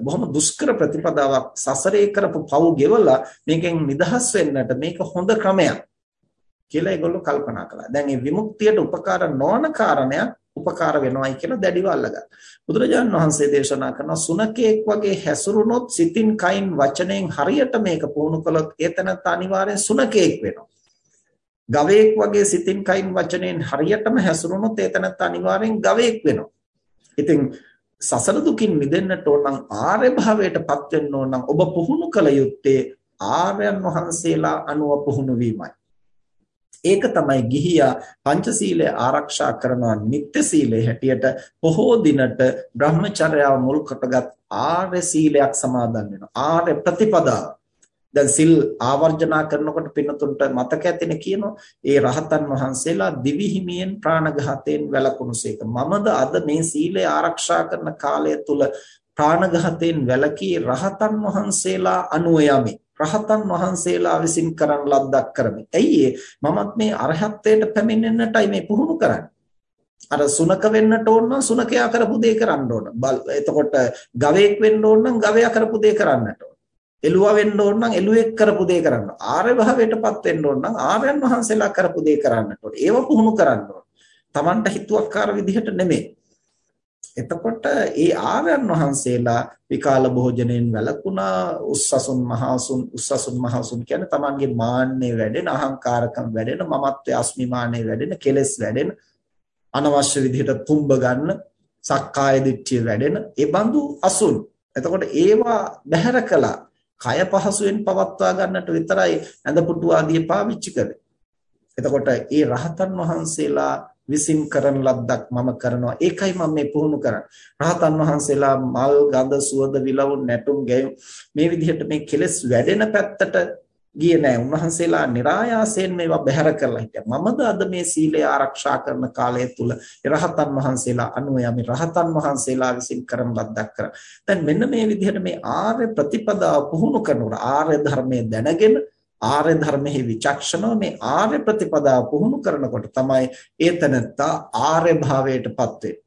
බොහොම දුෂ්කර ප්‍රතිපදාවක් සසරේ කරපු පව් ගෙවලා මේකෙන් නිදහස් වෙන්නට මේක හොඳ ක්‍රමයක් කියලා ඒගොල්ලෝ කල්පනා කළා. දැන් මේ විමුක්තියට උපකාර නොවන කාරණයක් උපකාර වෙනවයි කියලා දැඩිව අල්ලගත්තා. බුදුරජාණන් වහන්සේ දේශනා කරන සුනකෙක් වගේ හැසිරුණොත් සිතින් කයින් වචනයෙන් හරියට මේක පුහුණු කළොත් ඒතනත් අනිවාර්යෙන් සුනකෙක් වෙනවා. ගවයෙක් වගේ සිතින් කයින් වචනයෙන් හරියටම හැසිරුණොත් ඒතනත් අනිවාර්යෙන් ගවයෙක් වෙනවා. ඉතින් සසර දුකින් මිදෙන්නට ඕන නම් ආර්ය භාවයටපත් වෙන්න ඕන නම් ඔබ පුහුණු කළ යුත්තේ ආර්යයන් වහන්සේලා අනුව පුහුණු වීමයි. ඒක තමයි ගිහියා පංචශීලය ආරක්ෂා කරනවා නිත්‍ය සීලය හැටියට බොහෝ දිනට බ්‍රහ්මචර්යාව මුල් කොටගත් ආර්ය සීලයක් සමාදන් වෙනවා. ආර්ය ප්‍රතිපදාව දැන් සිල් ආවර්ජනා කරනකොට පින්නතුන්ට මතක ඇතිනේ කියනවා ඒ රහතන් වහන්සේලා දිවි හිමියෙන් ප්‍රාණඝාතයෙන් වැළකුණුසේක මමද අද මේ සීලය ආරක්ෂා කරන කාලය තුල ප්‍රාණඝාතයෙන් වැළකී රහතන් වහන්සේලා අනුව යමි රහතන් වහන්සේලා විසින් කරන ලද්දක් කරමි. ඇයි මමත් මේ අරහත්ත්වයට පැමිණෙන්නටයි මේ පුහුණු කරන්නේ. අර සුනක වෙන්නට ඕන නම් සුනකයා කරපු දේ කරන්න ඕන. එතකොට ගවයෙක් වෙන්න ඕන නම් ගවයා කරපු දේ කරන්නට ඕන. එළුවා වෙන්න ඕන නම් එළුවෙක් කරපු දේ කරන්න. ආර්ය භාවයටපත් වෙන්න ඕන නම් ආර්යයන් වහන්සේලා කරපු දේ කරන්නට ඕන. ඒව පුහුණු කරන්න ඕන. Tamanට හිතුවක්කාර විදිහට නෙමෙයි. එතකොට ඒ ආර්යයන් වහන්සේලා විකාල භෝජනයෙන් වැළකුණා උස්සසුන් මහසුන් උස්සසුන් මහසුන් කියන්නේ Tamanගේ මාන්නේ වැඩෙන අහංකාරකම් වැඩෙන මමත්වයේ අස්මිමානේ වැඩෙන කෙලෙස් වැඩෙන අනවශ්‍ය විදිහට තුම්බ ගන්න සක්කාය දිට්ඨිය වැඩෙන ඒ බඳු අසුන් එතකොට ඒවා බැහැර කළා කය පහසුවෙන් පවත්වා ගන්නට විතරයි ඇඳ පුටු ආදී පාවිච්චි කරේ. එතකොට ඒ රහතන් වහන්සේලා විසින් කරන ලද්දක් මම කරනවා. ඒකයි මම මේ පුහුණු කරන්නේ. රහතන් වහන්සේලා මල් ගඳ සුවඳ විලවුන් නැටුම් ගැයුම් මේ විදිහට මේ කෙලෙස් වැඩෙන පැත්තට ගියේ නෑ. උන්වහන්සේලා નિરાයාසයෙන් මේවා බැහැර කරලා හිටියා. මමද අද මේ සීලය ආරක්ෂා කරන කාලය තුල රහතන් වහන්සේලා අනුව යමි රහතන් වහන්සේලා විසින් කරන ලද්දක් කර. දැන් මෙන්න මේ විදිහට මේ ආර්ය ප්‍රතිපදාව පුහුණු කරනකොට ආර්ය ධර්මයේ දැනගෙන ආර්ය ධර්මෙහි විචක්ෂණව මේ ආර්ය ප්‍රතිපදාව පුහුණු කරනකොට තමයි ඒතනත්තා ආර්ය භාවයටපත් වෙන්නේ.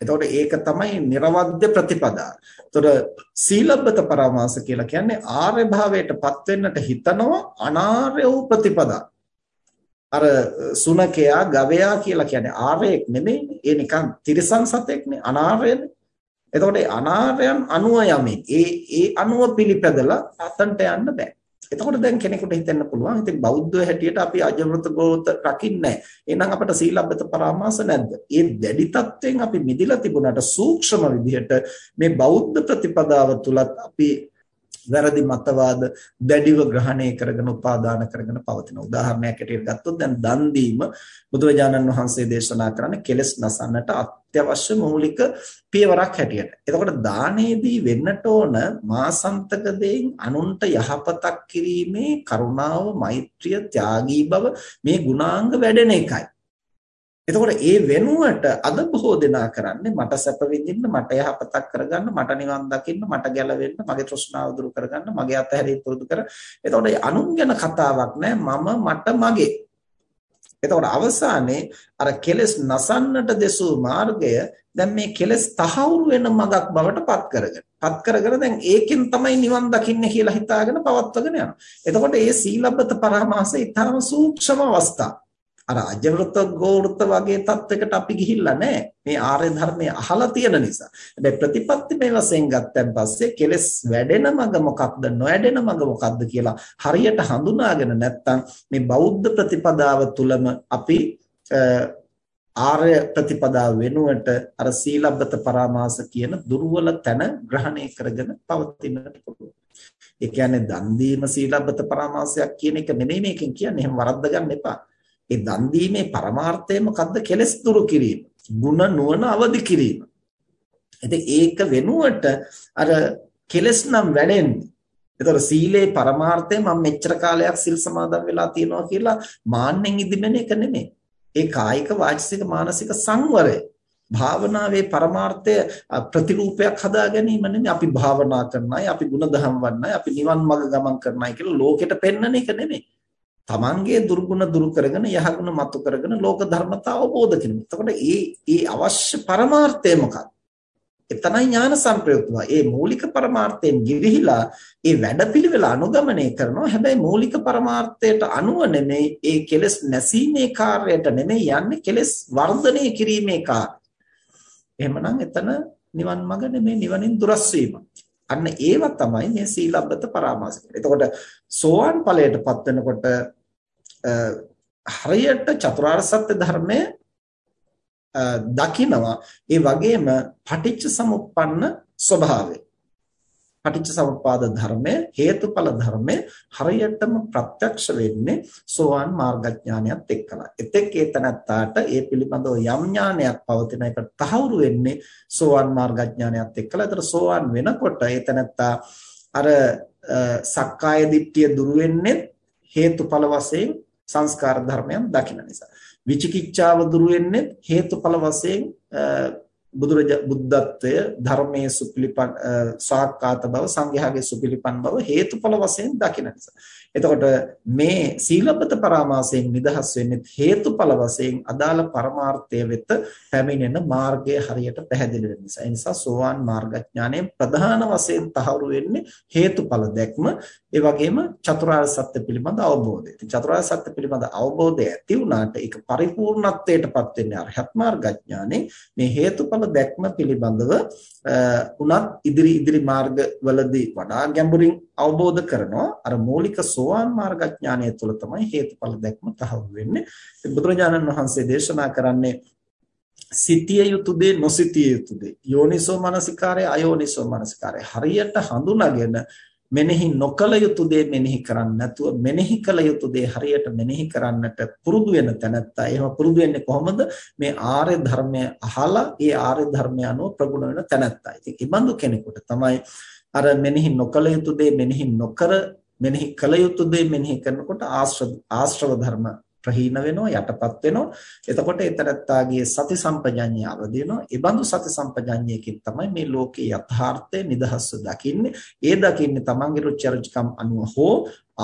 එතකොට ඒක තමයි නිර්වද්‍ය ප්‍රතිපදා. එතකොට සීලබ්බත පරමාස කියලා කියන්නේ ආර්ය භාවයටපත් වෙන්නට හිතනවා අනාර්ය වූ ප්‍රතිපදා. අර සුනකයා ගවයා කියලා කියන්නේ ආර්යෙක් නෙමෙයි. ඒ නිකන් තිරිසන් සතෙක්නේ අනාර්යනේ. එතකොට අනාර්යයන් අනුව යමින් ඒ ඒ අනුව පිළිපැදලා අතන්ට යන්න බෑ. එතකොට දැන් කෙනෙකුට හිතෙන්න පුළුවන් ඉතින් බෞද්ධ හැටියට අපි අජවෘත ගෝත රකින්නේ නැහැ. එහෙනම් අපට සීලබ්බත පරාමාස නැද්ද? ඒ දැඩි තත්වයෙන් අපි මිදිලා තිබුණාට සූක්ෂම විදිහට මේ බෞද්ධ ප්‍රතිපදාව තුලත් අපි වැරදි මතවාද දැඩිව ග්‍රහණය කරගෙන උපාදාන කරගෙන පවතින උදාහරණයක් ඇටියට ගත්තොත් දැන් දන් දීම බුදුරජාණන් වහන්සේ දේශනා කරන්නේ කෙලස් නසන්නට අත්‍යවශ්‍ය මූලික පියවරක් හැටියට. එතකොට දානයේදී වෙන්නට ඕන මාසන්තක දෙයින් අනුන්ට යහපතක් කිරීමේ කරුණාව, මෛත්‍රිය, ත්‍යාගී බව මේ ගුණාංග වැඩෙන එකයි. එතකොට ඒ වෙනුවට අද බොහෝ දෙනා කරන්නේ මට සැප විඳින්න මට යහපතක් කරගන්න මට නිවන් දකින්න මට ගැලවෙන්න මගේ තෘෂ්ණාව දුරු කරගන්න මගේ අතහැරීම පුරුදු කර. එතකොට අනුන් ගැන කතාවක් නෑ මම මට මගේ. එතකොට අවසානයේ අර කෙලස් නසන්නට දෙසූ මාර්ගය දැන් මේ කෙලස් තහවුරු වෙන මගක් බවට පත් කරගෙන. පත් කරගෙන දැන් ඒකෙන් තමයි නිවන් දකින්නේ කියලා හිතාගෙන පවත්වගෙන යනවා. එතකොට මේ සීලබ්බත පරාමාසය ඊටම සූක්ෂම අවස්ථාවක්. අර අජවෘත ගෝවෘත වගේ තත්වයකට අපි ගිහිල්ලා නැහැ. මේ ආර්ය ධර්මයේ අහලා තියෙන නිසා. හැබැයි ප්‍රතිපත්ති මේ වශයෙන් ගත්තන් පස්සේ කෙලස් වැඩෙන මඟ මොකක්ද නොවැඩෙන මඟ මොකක්ද කියලා හරියට හඳුනාගෙන නැත්නම් මේ බෞද්ධ ප්‍රතිපදාව තුලම අපි ආර්ය ප්‍රතිපදාව වෙනුවට අර සීලබ්බත පරාමාස කියන දුර්වල තැන ග්‍රහණය කරගෙන පවතින්නට පුළුවන්. ඒ කියන්නේ දන් දීම සීලබ්බත පරාමාසයක් කියන එක නෙමෙයි මේකෙන් කියන්නේ. එහෙම වරද්ද ගන්න එපා. ඒ දන් දීමේ පරමාර්ථය මොකද්ද? කෙලස් දුරු කිරීම. ಗುಣ නුවණ අවදි කිරීම. ඉතින් ඒක වෙනුවට අර කෙලස් නම් වැඩෙන්නේ. ඒතර සීලේ පරමාර්ථය මම මෙච්චර කාලයක් සිල් සමාදන් වෙලා තියෙනවා කියලා මාන්නෙන් ඉදිමෙන එක නෙමෙයි. ඒ කායික වාචික මානසික සංවරය භාවනාවේ පරමාර්ථය ප්‍රතිරූපයක් හදා ගැනීම නෙමෙයි අපි භාවනා කරනයි අපි ಗುಣධම් වන්නයි අපි නිවන් මඟ ගමන් කරනයි කියලා ලෝකෙට පෙන්වන එක නෙමෙයි තමන්ගේ දුර්ගුණ දුරු කරගෙන යහගුණ මතු කරගෙන ලෝක ධර්මතාව අවබෝධ කිරීම. එතකොට ඒ ඒ අවශ්‍ය පරමාර්ථය මොකක්ද? එතනයි ඥාන සංප්‍රයුක්තව. ඒ මූලික පරමාර්ථයෙන් ගිවිහිලා ඒ වැඩපිළිවෙල අනුගමනය කරනවා. හැබැයි මූලික පරමාර්ථයට අනුව නෙමෙයි ඒ කෙලෙස් නැසීමේ කාර්යයට නෙමෙයි යන්නේ කෙලෙස් වර්ධනය කිරීමේ කාර්යය. එහෙමනම් එතන නිවන් මඟ නෙමෙයි නිවනින් දුරස් වීම. අන්න ඒව තමයි මේ සීලබ්බත පරාමාස කියන්නේ. එතකොට සෝවාන් ඵලයටපත් වෙනකොට හරියට චතුරාර්ය සත්‍ය ධර්මය දකිනවා ඒ වගේම පටිච්ච සමුප්පන්න ස්වභාවය පටිච්ච සමුප්පාද ධර්මය හේතුඵල ධර්මය හරියටම ප්‍රත්‍යක්ෂ වෙන්නේ සෝවාන් මාර්ගඥානයත් එක්කලා. එතෙක් ඒතනත්තාට ඒ පිළිබඳව යම් ඥානයක් පවතින එක තහවුරු වෙන්නේ සෝවාන් මාර්ගඥානයත් එක්කලා. ඒතර සෝවාන් වෙනකොට ඒතනත්තා අර සක්කාය දිට්ඨිය දුරු වෙන්නේ හේතුඵල වශයෙන් සංස්කාර ධර්මයන් දකින නිසා. විචිකිච්ඡාව දුරු වෙන්නේ හේතුඵල වශයෙන් බුදුරජ බුද්ධත්වය ධර්මයේ සුපිලිපන් සාක්කාත බව සංඝයාගේ සුපිලිපන් බව හේතුඵල වශයෙන් දකින නිසා. එතකොට මේ සීලබ්බත පරාමාසයෙන් නිදහස් වෙන්නේ හේතුඵල වශයෙන් අදාළ පරමාර්ථය වෙත පැමිණෙන මාර්ගය හරියට පැහැදිලි වෙන නිසා. ඒ නිසා සෝවාන් මාර්ගඥානයෙන් ප්‍රධාන වශයෙන් තහවුරු වෙන්නේ හේතුඵල දැක්ම, ඒ වගේම චතුරාර්ය සත්‍ය පිළිබඳ අවබෝධය. ඉතින් චතුරාර්ය සත්‍ය පිළිබඳ අවබෝධය ඇති වුණාට ඒක පරිපූර්ණත්වයටපත් වෙන්නේ අරහත් මාර්ගඥානේ. මේ හේතුඵල දැක්ම පිළිබඳව උනත් ඉදිරි ඉදිරි මාර්ගවලදී වඩා ගැඹුරින් අවබෝධ කරනවා. අර මූලික සෝවාන් මාර්ගඥානය තුළ තමයි හේතුඵල දැක්ම තහවුරු වෙන්නේ. බුදුරජාණන් වහන්සේ දේශනා කරන්නේ සිටිය යුතු දේ නොසිටිය යුතු දේ යෝනිසෝ මනසිකාරය අයෝනිසෝ මනසිකාරය. හරියට හඳුනාගෙන මෙනෙහි නොකල යුතු දේ මෙනෙහි කරන්නේ නැතුව මෙනෙහි කළ යුතු දේ හරියට මෙනෙහි කරන්නට පුරුදු වෙන තැනත්තා එහෙම පුරුදු වෙන්නේ කොහොමද මේ ආර්ය ධර්මය අහලා ඒ ආර්ය ධර්මය අනුව ප්‍රගුණ වෙන තැනත්තා. ඉතින් ඉබඳු කෙනෙකුට තමයි අර මෙනෙහි නොකළ යුතු දේ මෙනෙහි නොකර මෙනෙහි කළ යුතු දේ මෙනෙහි කරනකොට ආශ්‍රව ආශ්‍රව ධර්ම ප්‍රහීන වෙනවා යටපත් වෙනවා. එතකොට ඒතරත්තාගේ සති සම්පජඤ්ඤය අවදි වෙනවා. ඒ බඳු සති සම්පජඤ්ඤයකින් තමයි මේ ලෝකේ යථාර්ථය නිදහස්ව දකින්නේ. ඒ දකින්නේ තමන්ගේ රුචර්ජකම් අනුව හෝ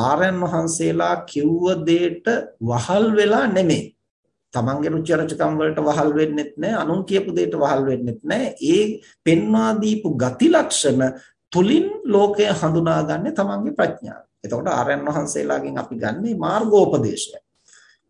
ආරයන් වහන්සේලා කිව්ව දෙයට වහල් වෙලා නෙමෙයි. තමන්ගේ රුචර්ජකම් වලට වහල් වෙන්නෙත් නැහැ අනුන් කියපු දෙයට වහල් වෙන්නෙත් නැහැ ඒ පෙන්වා දීපු ගති ලක්ෂණ තුලින් ලෝකය හඳුනාගන්නේ තමන්ගේ ප්‍රඥාව. එතකොට ආරයන් වහන්සේලාගෙන් අපි ගන්නේ මාර්ගෝපදේශය.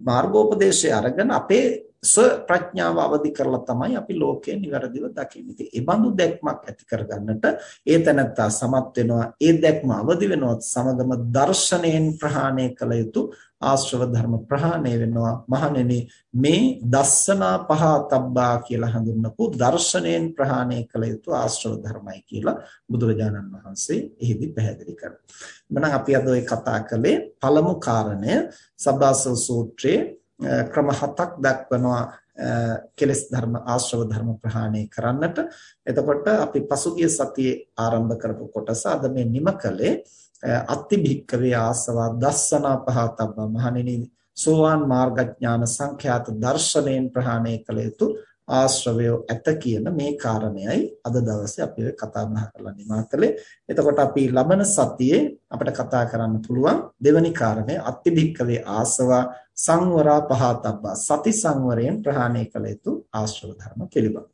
මාර්ගෝපදේශය අරගෙන අපේ ස්ව ප්‍රඥාව අවදි කරලා තමයි අපි ලෝකය નિවරදිව දකින්නේ. ඉතින් ඒ බඳු දැක්මක් ඇති කරගන්නට ඒ තැනත්තා සමත් වෙනවා. ඒ දැක්ම අවදි වෙනවත් සමගම දර්ශනයෙන් ප්‍රහාණය කළ යුතු ආශ්‍රව ධර්ම ප්‍රහාණය වෙනවා. මහණෙනි මේ දස්සනා පහතබ්බා කියලා හඳුන්වපු දර්ශනයෙන් ප්‍රහාණය කළ යුතු ආශ්‍රව ධර්මයි කියලා බුදුරජාණන් වහන්සේ එහිදී පැහැදිලි කරනවා. එමනම් අපි අද ඔය කතා කළේ පළමු කාරණය සබ්බාසව සූත්‍රයේ ක්‍රම හතක් දක්වනවා කෙලස් ධර්ම ආශ්‍රව ධර්ම ප්‍රහාණය කරන්නට. එතකොට අපි පසුගිය සතියේ ආරම්භ කරපු කොටස අද මේ නිම කළේ අත්ති භික්කවේ ආසවා දස්සනා පහතබ්බ මහණෙනි සෝවාන් මාර්ගඥාන සංඛ්‍යාත දර්ශනයෙන් ප්‍රහාණය කළ යුතු ආශ්‍රවය ඇත කියන මේ කාරණයයි අද දවසේ අපි කතා බහ කරලා නිමා කළේ. එතකොට අපි ලබන සතියේ අපිට කතා කරන්න පුළුවන් දෙවැනි කාරණය අත්තිභික්කවේ ආසවා සංවරා පහතබ්බා සති සංවරයෙන් ප්‍රහාණය කළ යුතු ආශ්‍රව ධර්ම පිළිබඳ.